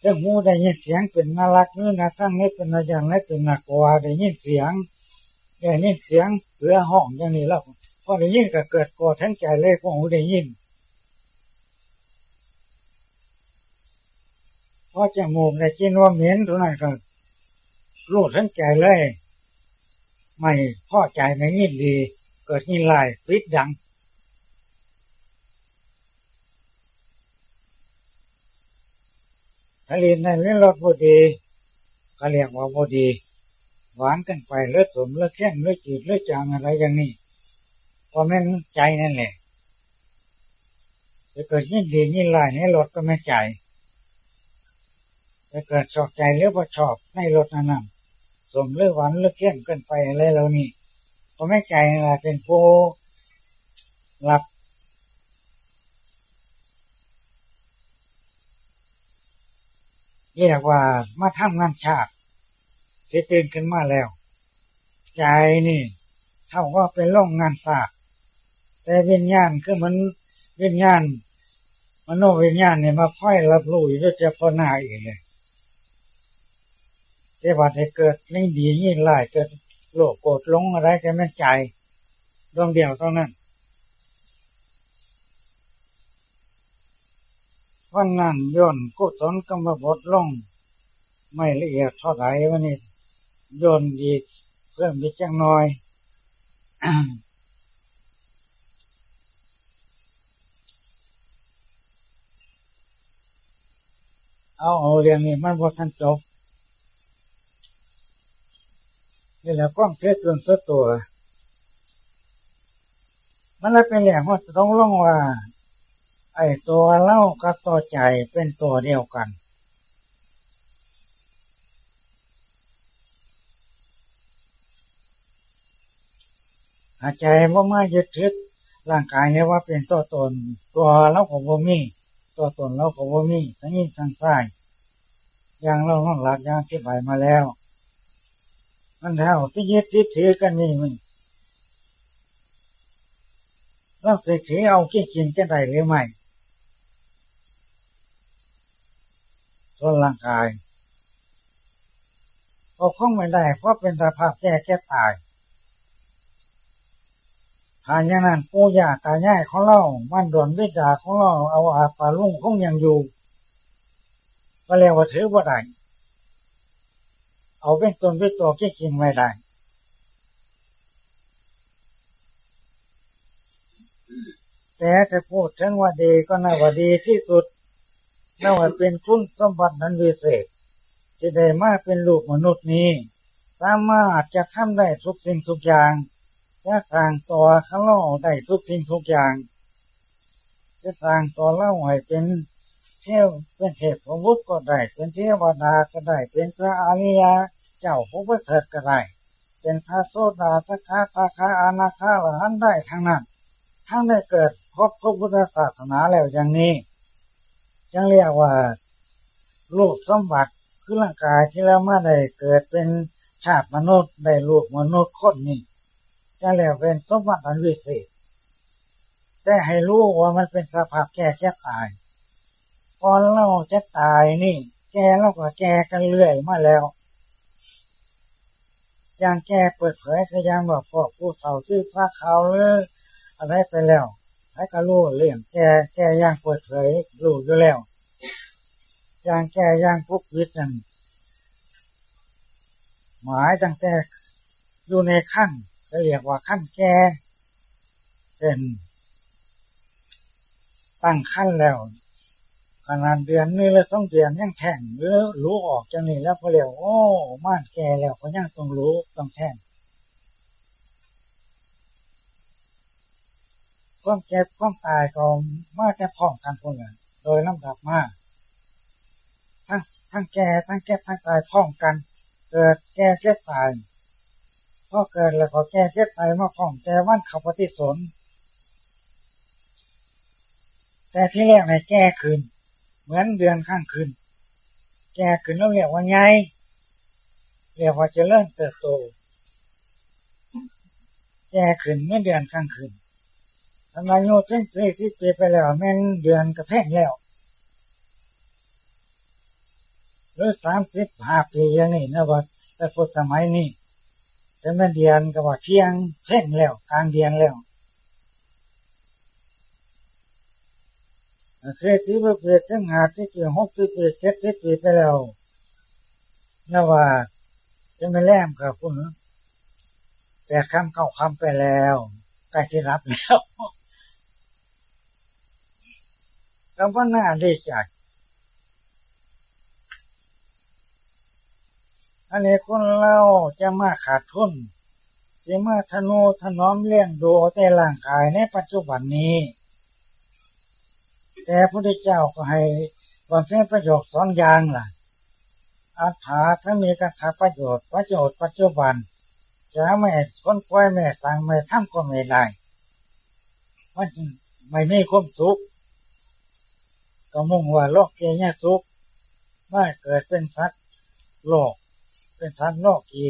เจ้าหูได้ยินเสียงเป็นน่ารักนี่นะทั้งนี้เป็นนาอย่างนี้เป็นนักว่าได้ยินเสียงได้ยินเสียงเสือห้องอย่างนี้แล้วพอได้ยินก็เกิดกลัวทั้งใจเลยพวกหูได้ยิน พอจมูกได้กินว่าเหม็นตัวนั้นก็รู้ทั้งใจเลย ไม่พอใจไม่ยินดี เกิดยินลายปิดดัง ทะเลในเรื่องรสบดีก็เรียกว่าบดี หวานกันไปเลือดสมเลือดแข้งเลือดจืดเลือดจางอะไรอย่างนี้พอแม่นใจนั่นแหละจะเกิดยินดียินลายในรถก็ไม่ใจ จะเกิดชอบใจหรือว่าชอบในรถนั้นสมเลือหวานเลือเข้มเกินไปอะไรเหล่านี้พอไม่ใจนะเป็นผู้หลับเรียกว่ามาทำงานฉากเสียตื่นขึ้นมาแล้ว ใจนี่เท่าว่าเป็นล่องงานฝากแต่วิญญาณคือมันวิญญาณมโนวิญญาณเนี่ยมาค่อยรับรู้อยู่ด้วยเฉพาะหน้าอีกเลย แต่ว่าจะเกิดไม่ดียิ่งไล่เกิดโลกโกรธลงอะไรก็ไม่ใจดวงเดียวเท่านั้นวันนั้นย่นกุศลกรรมบทลง ไม่ละเอียดเท่าไหร่วันนี้ย่นดีเพิ่มอีจังน้อยเอาเอาเรื่องนี้มันบททันจบ นี่แหละก้องเสียจนสียตัว มันเลยเป็นอย่งว่าต้องลงว่า ไอ้ตัวเล่ากับตัวใจเป็นตัวเดียวกัน หายใจว่ามายึดทึดร่างกายเนี่ยว่าเป็นตัวตน ตัวเราของบ่มี ตัวตนเราของบ่มีทั้งนี้ทั้งซ้ายอย่างเราห้องหลักอย่างที่ใบมาแล้ว มันเท่าที่ยึดที่ถือกันนี่มันเราจะถือเอาจริงจะได้หรือไม่ส่วนร่างกายพอคล้องไม่ได้ เพราะเป็นสภาพแก่แก่ตายหาอย่างนั้นปู่ย่าตายายของเรามันดวนวิดาของเราเอาอาปาลุ่งคงยังอยู่ ก็เรียกว่าถือว่าได้ เอาเป็นตนเป็นตัวที่กินไม่ได้ แต่จะพูดถึงว่าดีก็น่าว่าดีที่สุดน่าว่าเป็นคุณสมบัตินั้นวิเศษจะได้มาเป็นลูกมนุษย์นี้ สามารถจะทำได้ทุกสิ่งทุกอย่างจะสร้างตัวข้าล่าได้ทุกสิ่งทุกอย่าง จะสร้างตัวเล่าให้เป็น เที่ยวเป็นเทพพวุฒก็ได้เป็นเทวดาก็ได้ เป็นพระอริยเจ้าผู้ประเสริฐก็ได้ เป็นพระโสดาสกาตาคาอนาคาหลานได้ทั้งนั้นทั้งได้เกิดพบพระพุทธศาสนาแล้วอย่างนี้ยังเรียกว่าลูกสมบัติคือร่างกายที่แล้วมาได้เกิดเป็นชาติมนุษย์ได้ลูกมนุษย์คนนี้จะเรียกเป็นสมบัติอันวิเศษแต่ให้รู้ว่ามันเป็นสภาพแก่แก่ตาย พอเราจะตายนี่ แกเราก็แกกันเรื่อยมาแล้ว อย่างแกเปิดเผยก็ยังบอกพวกผู้เฒ่าชื่อพระเขาหรืออะไรไปแล้วให้ก็รู้เรื่องแกแกยังเปิดเผยรู้อยู่แล้วย่างแกยังพุกวิทย์นั่นหมายตั้งแต่อยู่ในขั้นจะเรียกว่าขั้นแกเช่นตั้งขั้นแล้ว ขนาดเดือนนี้แล้วต้องเดือนยังแท่งหรือรู้ออกจากนี้แล้วพอเรียวโอ้ม่านแก่แล้วก็ยังต้องรู้ต้องแท่งความเจ็บความตายก็มาแค่พร้อมกันคนละโดยลำดับมาทั้งทั้งแก่ทั้งแก่ทั้งตายพร้อมกัน เกิดแก่เก็บตายพอเกิดแล้วก็แก่เก็บตายมาพร้อมแต่วันเขาปฏิสนแต่ที่แรกในแก่คืน เหมือนเดือนข้างคืนแก่ขึ้นแล้วเรียกว่าไงเรียกว่าจะเริ่มเติบโตแก่ขึ้นเมื่อเดือนข้างคืนทำไมโยเช่นที่เปลี่ยนไปแล้วแม่นเดือนกระแพงแล้วหรือสามสิบห้าปีอย่างนี้นะว่าแต่พุทธสมัยนี้จะแม่เดือนก็ว่าเที่ยงเพ่งแล้วกลางเดือนแล้ว เสียชีวิตเปียทั้งหาที่เกี่ยวหกสิบปีเจ็ดสิบปีไปแล้วนว่าจะไม่แลมกับคุณแต่คำเข้าคำไปแล้วใกล้ที่รับแล้วคำว่าน่าดีใจอันนี้คนเราจะมาขาดทุนจะมาธนูถนอมเลี้ยงดูแต่ร่างกายในปัจจุบันนี้ แต่พระพุทธเจ้าก็ให้ความเป็นประโยชน์สองอย่างล่ะอาถาถ้ามีการทำประโยชน์ประโยชน์ปัจจุบันจะไม่คนป่วยไม่สั่งไม่ทำก็ไม่ได้มันไม่มีความสุขก็มุ่งว่าโลกเกียร์สุขไม่เกิดเป็นสัตว์โลก เป็นสัตว์โลกกี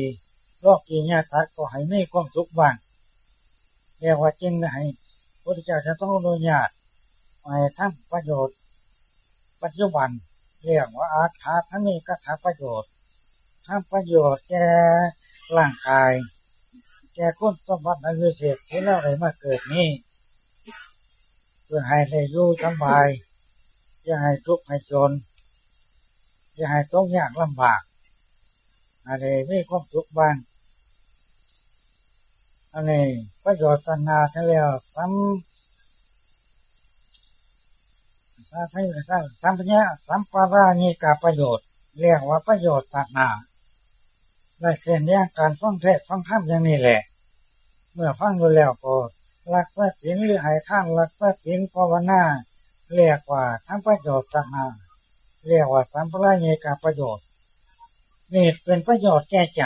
โลกกีเนี่ยสัตว์ก็ให้มีความสุขบ้างเรียกว่าจริงนะให้พระพุทธเจ้าจะต้องอนุญาต ไปทำประโยชน์ ปัจจุบันเรียกว่าอาถาทั้งนี้ก็ทำประโยชน์ทำประโยชน์แก่ร่างกาย แก่คุณสมบัติอันวิเศษที่เราได้มาเกิดนี้เพื่อให้ได้อยู่สบายอย่าให้ทุกข์ให้จนอย่าให้ต้องยากลำบากอะไรไม่ความสุขบ้างอันนี้ประโยชน์สัญญาทั้งแล้วซ้ำ สัมสัมปัญญาสัมปารานีกาประโยชน์ เรียกว่าประโยชน์ศาสนาได้เช่นนี้การฟังเทศฟังธรรมอย่างนี้แหละ เมื่อฟังดูแล้วก็รักษาศีลหรือให้ท่านรักษาศีลภาวนาเรียกว่าทั้งประโยชน์ศาสนาเรียกว่าสัมปรานีกาประโยชน์นี่เป็นประโยชน์แก่ใจ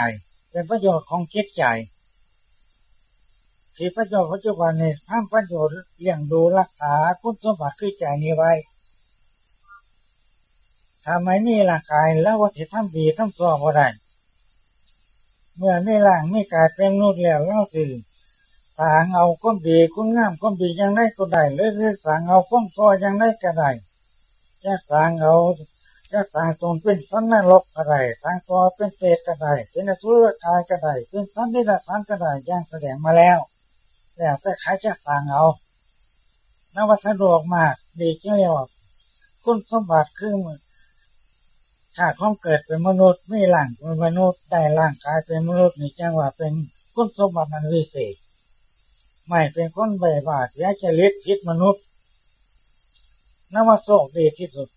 เป็นประโยชน์ของจิตใจที่ประโยชน์ปัจจุบันนี้ทำประโยชน์เลี้ยงดูรักษาคุณสมบัติคือใจนี้ไว้ ทำไมนี่ร่างกายแล้วว่าที่ทำดีทำตัวบ่ได้เมื่อในร่างไม่กายเป็นนูดแล้วเล่าสื่อสางเอาก้มดีคุณงามก้มดียังได้ก็ได้หรือสางเอาก้มตัวยังได้ก็ได้จะสางเอาจะสางตนเป็นสันนรกก็ได้สางตัวเป็นเศษก็ได้เป็นอสุรกายก็ได้เป็นสันนิรันดร์ก็ได้ย่างแสดงมาแล้วแล้วแต่ใครจะต่างเอานวัตสะดวกมากดีเจ้าเรียกว่าคุณสมบัติคือ มือชาติของเกิดเป็นมนุษย์ไม่หลังเป็นมนุษย์ได้ร่างกายเป็นมนุษย์นี่จังว่าเป็นคุณสมบัติอันวิเศษไม่เป็นคนใบบาเสียจริตพิษมนุษย์นวโสกดีที่สุด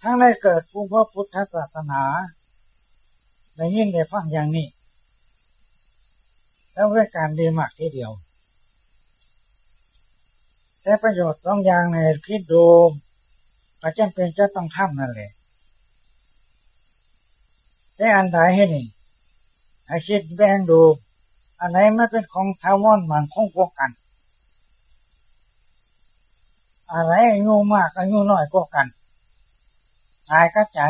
ทั้งได้เกิดภูมิพระพุทธศาสนาในยินได้ฟังอย่างนี้ แล้วด้วยการดีมากทีเดียวแต่ประโยชน์ต้องอย่างในคิดดู ก็จำเป็นจะต้องทำนั่นแหละแต่อันใดให้นี่ให้คิดแบ่งดู อันไหนไม่เป็นของทาวอนมันคงกว่ากัน อะไรอายุมากอายุน้อยกว่ากันตายก็ใจ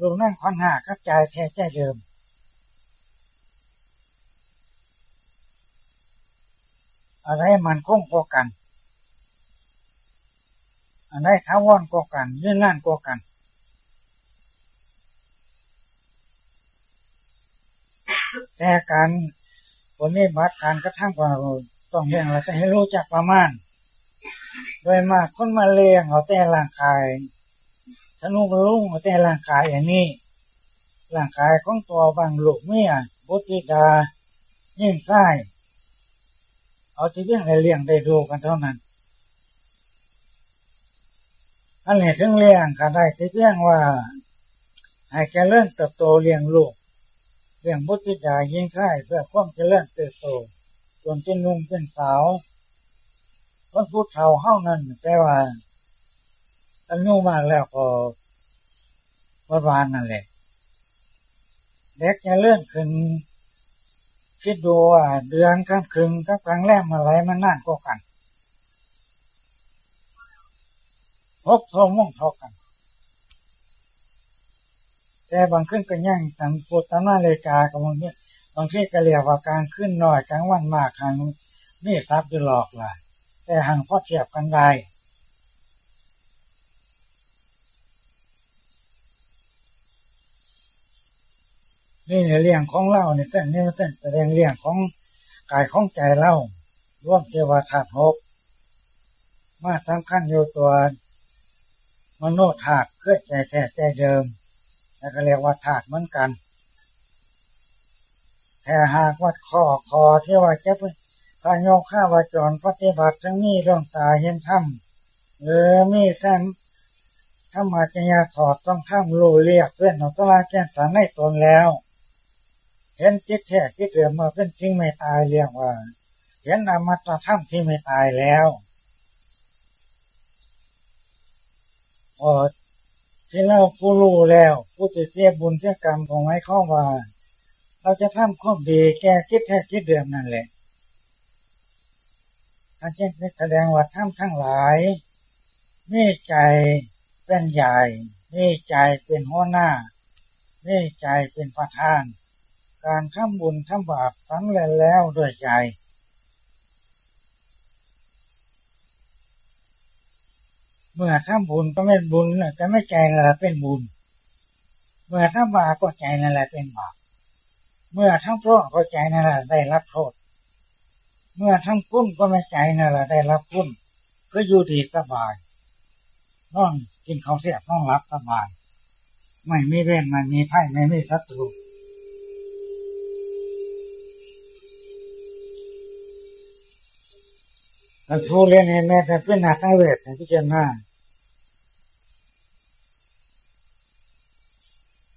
ลูกนั่งคอนหาก็ใจแท้ใจเดิมอะไรมันคงกว่ากัน อันใดท้าวอนก็กันยืนนั่นก็กันแต่การผลนี้บัตการกระทั่งว่าต้องเรียงเราจะให้รู้จักประมาณ โดยมากคนมาเลี้ยงเอาแต่ร่างกายธนุบรุ่งเอาแต่ร่างกายอย่างนี้ร่างกายของตัวบางลูกเมียบุตรดายิ่งไส้เอาที่เลี้ยงได้เลี้ยงได้ดูกันเท่านั้น อันนี้ถึงเลี้ยงกันได้ที่เพียงว่าให้แกเลื่อนเติบโตเลี้ยงลูกเลี้ยงบุตรดายิ่งไส้เพื่อความเจริญเติบโตจนเป็นนุ่มเป็นสาวคนพูดเท่าเฮ้านั่นแต่ว่าอายุมากแล้วพอประมาณนั่นแหละเด็กจะเลื่อนขึ้นคิดดูว่าเดือนข้างคืนกับกลางแรกมาไหลมันน่านก็กัน พบทมงทอกัน แต่บางขึ้นก็ย่างตังปุตตนาเลกากับบางทีบางที่ก็เรียกว่าการขึ้นหน่อยกลางวันมากทางนี่ทรัพย์จะหลอกล่ะ แต่ห่างพอเทียบกันได้นี่ในเรื่องของเล่าเนี่ยแต่นี่มันแสดงเรื่องของกายของใจเล่าร่วมเทวาธาตุหกมาสำคัญอยู่ตัว มโนธาตุเคลื่อนใจแท้ใจเดิม แล้วก็เรียกว่าธาตุเหมือนกัน แต่หากว่าข้อคอที่ว่าจะเป็นโยข้าวจรปฏิบัติทั้งนี้ร่องตาเห็นธรรมหรือมีท่านถ้ามาจะยาถอดต้องท่ามรูเรียกเพื่อนของตลาแก้สารในตนแล้ว เห็นจิตแท้จิตเดิมมาเป็นจริงไม่ตายเรียกว่า เห็นอมตะธรรมที่ไม่ตายแล้ว พอที่เราผู้รู้แล้วผู้ติเทียบุญเทียกรรมของไว้ข้ามาเราจะทำความดีแก้คิดแท้คิดเดิมนั่นแหละท่านจึงแสดงว่าท่านทั้งหลายนี่ใจเป็นใหญ่นี่ใจเป็นหัวหน้านี่ใจเป็นประธาน การทำบุญทำบาปสำเร็จแล้วด้วยใจ เมื่อทำบุญก็ไม่บุญจะไม่ใจนั่นแหละเป็นบุญ เมื่อทำบาปก็ใจนั่นแหละเป็นบาป เมื่อทำโทษก็ใจนั่นแหละได้รับโทษ เมื่อทำพุ่นก็ไม่ใจนั่นแหละได้รับพุ่นก็อยู่ดีสบายนอนกินข้าวเสียบนอนรับสบาย ไม่มีเวรไม่มีไพ่ไม่มีศัตรูท่านผู้เรียนเห็นแม้แต่เป็นนักเวทพิจารณา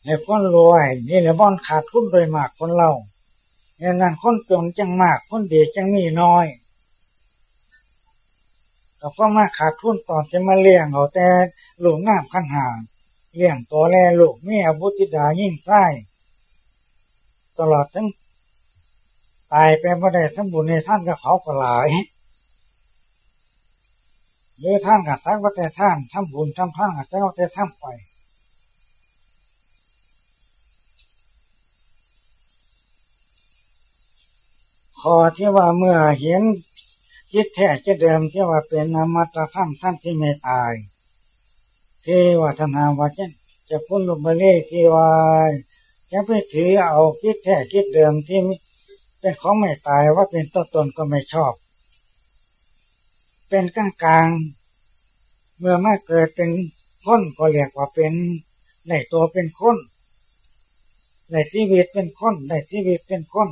ให้คนรวยนี่แหละบ้อนขาดทุนโดยมากคนเราเนี่ยนั่นคนจนจังมากคนเดียจังมีน้อยก็เพราะมาขาดทุนตอนจะมาเลี้ยงเขาแต่ลูกน้ำขันหางเลี้ยงตัวแลลูกมีอาวุธจิดายิ่งไส้ตลอดทั้งตายไปไม่ได้ทั้งบุญในท่านก็เขาก็หลายหรือท่านกับทั้งว่าแต่ท่านทำบุญทำท่านกับทั้งว่าแต่ทำไป ขอที่ว่าเมื่อเห็นจิตแท้จะเดิมที่ว่าเป็นนามัตธรรมท่านที่ไม่ตายที่ว่าธนาว่าจะจะพ้นลมเล่ที่ว่าจะไปถือเอาคิดแท้คิดเดิมที่เป็นของไม่ตายว่าเป็นตัวตนก็ไม่ชอบ เป็นกลางกลางเมื่อมาเกิดเป็นคนก็เรียกว่าเป็นในตัวเป็นคนในชีวิตเป็นคนในชีวิตเป็นคน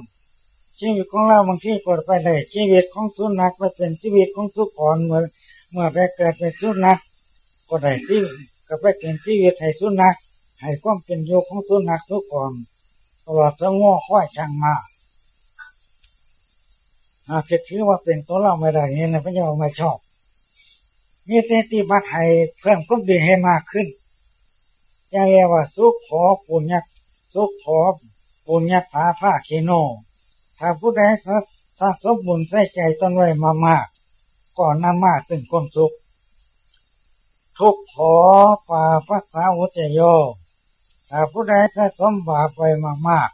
ชีวิตของเราบางทีก็ไปในชีวิตของสุนัขไปเป็นชีวิตของสุกรเมื่อเมื่อไปเกิดเป็นสุนัขก็ได้ที่ก็ไปเป็นชีวิตให้สุนัขให้ความเป็นอยู่ของสุนัขสุกรตลอดทั้งง้อค่อยช่างมาหากจะถือว่าเป็นตัวเราไม่ได้เนี่ยนะพระเจ้าไม่ชอบมีแต่ตีบัตให้เพิ่มความดีให้มากขึ้นอย่างเรียกว่าสุขขอปุญญสุขขอปุญญาถาภาคีโน ถ้าผู้ใดสะสมบุญใส่ใจตนไว้มามากก่อนนำมาถึงความสุข ทุกขอป่าพระสาวุจโยถ้าผู้ใดสะสมบาปไว้มามาก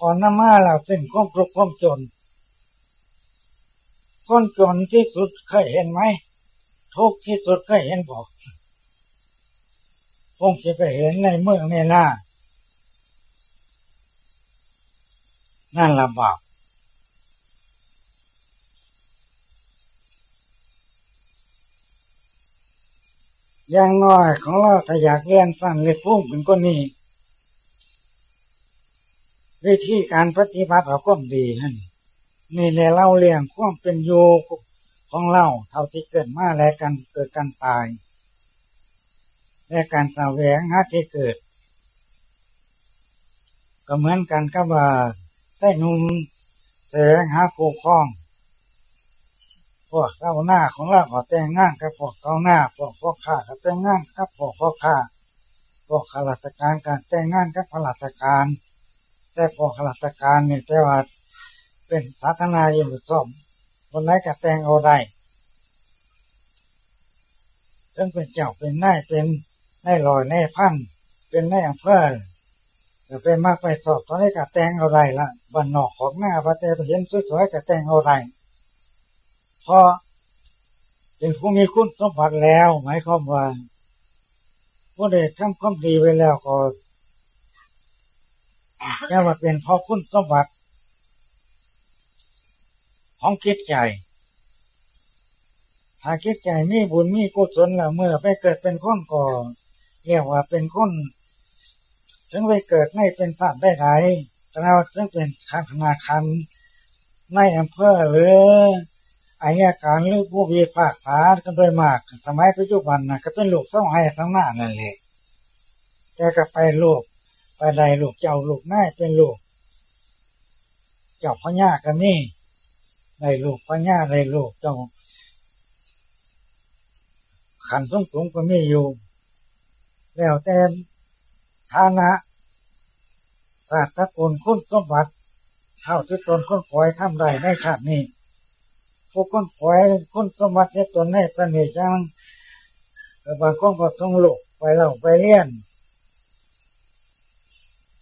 ก่อนนำมาเราถึงความทุกข์ความจนคนจนที่สุดเคยเห็นไหมทุกที่สุดเคยเห็นบอกคงจะไปเห็นในเมืองในหน้านั่นลำบาก อย่างน้อยของเราถ้าอยากเรียนสั้นเลยพุ่งเป็นก้นนี้วิธีการปฏิบัติเราก็ดีฮะนี่ในเล่าเรียงความเป็นโยของเราเท่าที่เกิดมาและกันเกิดกันตาย และการแสวงหาที่เกิด ก็เหมือนกันกับว่าใส่นุ่มแสวงหาคู่ครอง พวกเจ้าหน้าของเราขอแต่งงานกับพวกเจ้าหน้าพวกพ่อข้าก็แต่งงานกับพวกพ่อข้าพวกข้าราชการการแต่งงานกับข้าราชการ แต่พวกข้าราชการเนี่ยแต่ว่าเป็นสาธารณอยู่ซ่อมคนไหนก็แต่งเอาได้ทั้งเป็นเจ้าเป็นนายเป็นนายลอยนายพันเป็นนายอำเภอจะเป็นมากไปสอบตอนนี้ก็แต่งเอาได้ละบันนอกของหน้าพระเจ้าเห็นสวยๆก็แต่งเอาได้ พอเป็นผู้มีคุณสมบัติแล้ว หมายความว่าผู้ใดทำความดีไว้แล้วก็แค่ว่าเป็นพอคุณสมบัติของคิดใจถ้าคิดใจมีบุญมีกุศลแล้วเมื่อไปเกิดเป็นคนก่อเรียกว่าเป็นคนถึงไปเกิดไม่เป็นสัตว์ได้ไรเราจึงเป็นข้านาคารในอำเภอหรือ อายการหรือผู้วิพากษากันโดยมากสมัยปัจจุบันนะก็เป็นลูกเส้าให้ทั้งหน้านั่นแหละแต่ก็ไปลูกไปใดลูกเจ้าลูกนายเป็นลูก เจ้าพญากันนี่ในลูกพญาในลูกเจ้าขันสูงสูงก็ไม่อยู่ แล้วแต่ฐานะศาสตร์ตะกุลคุณสมบัติเท่าที่ตนคนคอยทำได้ในชาตินี้ ผู้คนคอยคุณสมบัติตนในสนิทจังบางคนก็ต้องหลุกไปเราไปเลี้ยน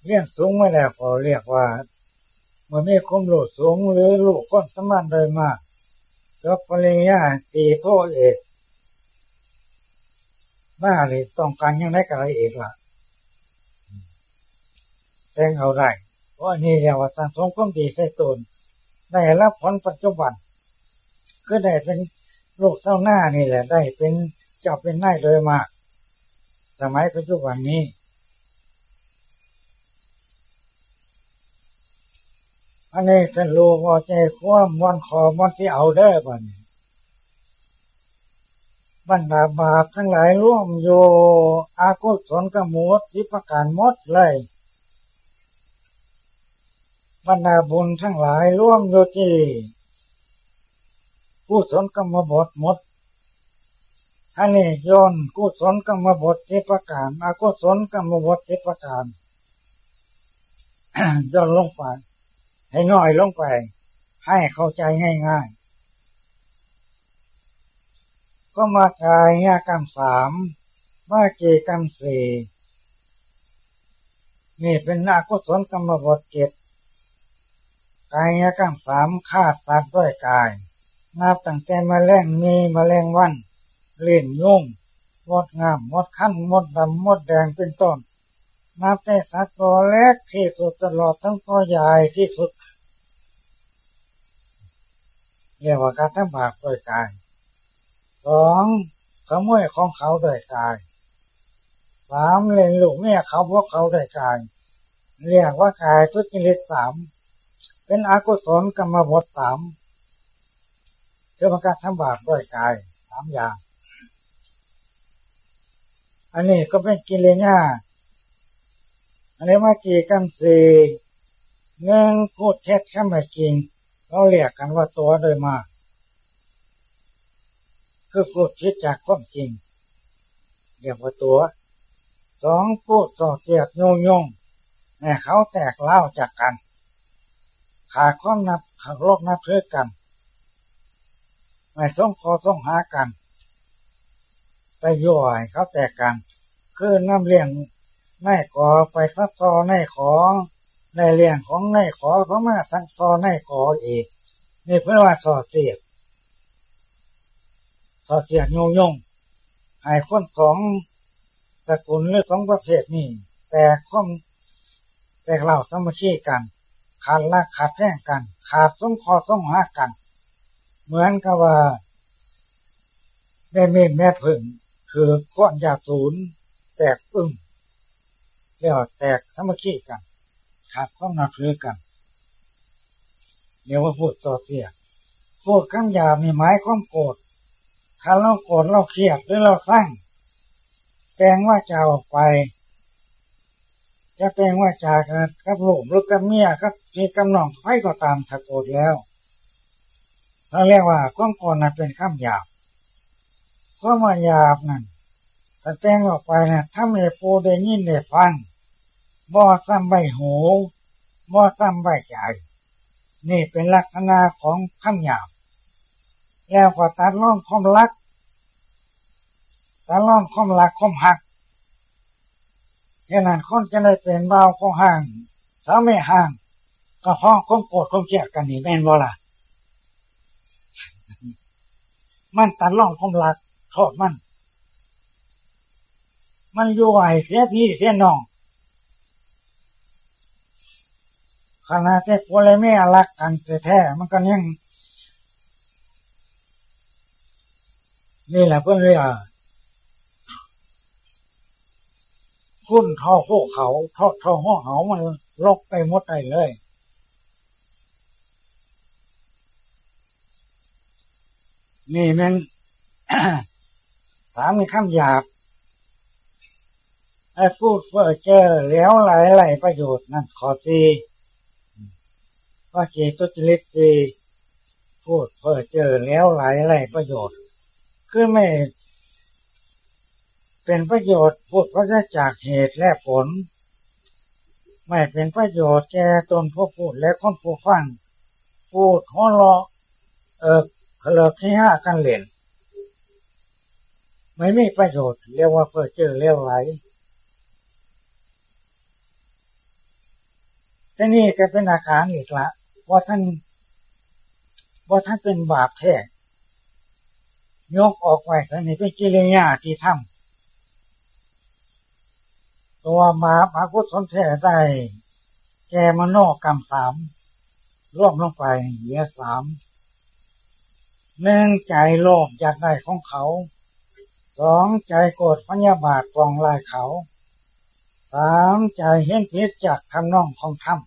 เลี้ยนสูงไม่แล้วก็เรียกว่ามันมีคมหลุดสูงหรือลูกคนสมานโดยมากยกปริญญาตีโทษเอกบ้าเลยต้องการยังได้กับอะไรเอกล่ะแต่งเอาได้เพราะนี่เรียกว่าสังสมความดีใส่ตนได้รับผลปัจจุบัน ก็ได้เป็นลูกเจ้าหน้านี่แหละ ได้เป็นเจ้าเป็นนายโดยมาก สมัยปัจจุบันนี้ อันนี้ท่านรู้ว่าใจคว้ามวันขอวันที่เอาได้บ่นบรรดาบาปทั้งหลายร่วมโยอากุศลกมดที่ประการมดเลยบรรดาบุญทั้งหลายร่วมโยที่ กุศลกรรมบทหมดอันนี้ย้อนกุศลกรรมบทที่ประการอากุศลกรรมบทที่ประการย้อนลงไป ให้น้อยลงไป ให้เข้าใจง่ายๆ ก็มากายญากรรมสามมาเกกรรมสี่นี่เป็นนากุศลกรรมบทเจ็ดกายกรรมสามฆ่าสัตว์ด้วยกาย นับตั้งแต่มาแรงมีมาแรงวัน เล่นยุ่งมดงามมดขั้นมดดำมดแดงเป็นต้นนับแต่สัตว์ตัวเล็กที่สุดตลอดทั้งตัวใหญ่ที่สุดเรียกว่าการทำบาปโดยกายสองขโมยของเขาโดยกายสามเล่นลูกเนี่ยเขาพวกเขาโดยกาย เรียกว่ากายทุจริตสามเป็นอกุศลกรรมบทสาม เชื่อว่าการทำบาปด้วยกายสามอย่าง อันนี้ก็เป็นกิเลสง่าอันนี้ว่ากี่กรรมสี่หนึ่งพูดเท็จข้าไม่จริง เราเรียกกันว่าตัวโดยมา คือพูดคิดจากความจริง เรียกว่าตัว สองพูดส่อเสียดโยงโยงแม่เขาแตกเล่าจากกัน ขาดข้อนับขาดโลกนับเพื่อกัน ไม่ต้องคอต้องหากันไปย่อยเขาแตกกัน คือน้ำเลี้ยงในขอไปซับซอในของในเลี้ยงของในขอเพราะมาทั้งซอในขอเอกนี่เพื่อว่าสอเสียบสอเสียบโยงโยงหายคนสองสกุลหรือสองประเภทนี่แต่ข้อมแต่เราสมาชิกันขาดละขาดแท่งกัน ขาดส้มคอส้มหากัน เหมือนกับว่าได้เมฆแม่ผึ่งคือข้อนยาศูนย์ แตกปึ้งเรียกว่าแตกสมาชิกันขาดความนับถือกันเรียกว่าพูดต่อเสียพูดคำหยาบมีหมายความโกรธถ้าเราโกรธเราเครียดหรือเราสร้างแปลงว่าจะออกไป จะแปลงว่าจากกับลูกหรือกับเมียกับพี่กับน้องใครก็ตามถ้าโกรธแล้ว เราเรียกว่าความโกรธนั้นเป็นข้ามหยาบความว่าหยาบนั่นถ้าแปลงออกไปนะถ้าไม่ปูได้ยินได้ฟังบ่ซ้ำใบหูบ่ซ้ำใบใจ นี่เป็นลักษณะของข้ามหยาบ แล้วก็ตัดล่องความรักตัดล่องความรักความหักแค่นั้นคนจะได้เป็นเบาของห่างสาวไม่ห่าง ก็เพราะคมโกรธคมเกลียดกันนี่แม่นบ่ล่ะ มันตัดล่องคมหลักโทษมัน มันอยู่ไหวเสียพี่เสียน้องขณะที่พวกเลยไม่รักกันแท้มันก็ยังนี่แหละเพื่อนเรียกพุ่นท่อพวกเขาท่อท่อห้อเขามันลกไปหมดไปเลย นี่มันถามมีคำหยาบไอ้พูดเพื่อเจอแล้วหลายหลายประโยชน์นั่นขอซีว่าเจตุจริตซีพูดเพื่อเจอแล้วหลายหลายประโยชน์ คือไม่ เป็นประโยชน์พูดเพราะจากเหตุและผล ไม่เป็นประโยชน์แก่ตนผู้พูดและคนผู้ฟัง พูดหัวเราะเออ เลิกที่ห้ากันเล่นไม่มีประโยชน์เรียกว่าเพื่อเจอเรียกไหลแต่นี่ก็เป็นอาการอีกละว่าท่านว่าท่านเป็นบาปแท้ยกออกไว้ท่านนี้เป็นกิเลสที่ทำตัวมาพระพุทธสนเทได้แกมโนกรรมสามร่วมลงไปเหลือสาม หนึ่งใจโลภอยากได้ของเขาสองใจโกรธพญาบาทปองลายเขาสามใจเห็นพิษจากคำน้องของธรรม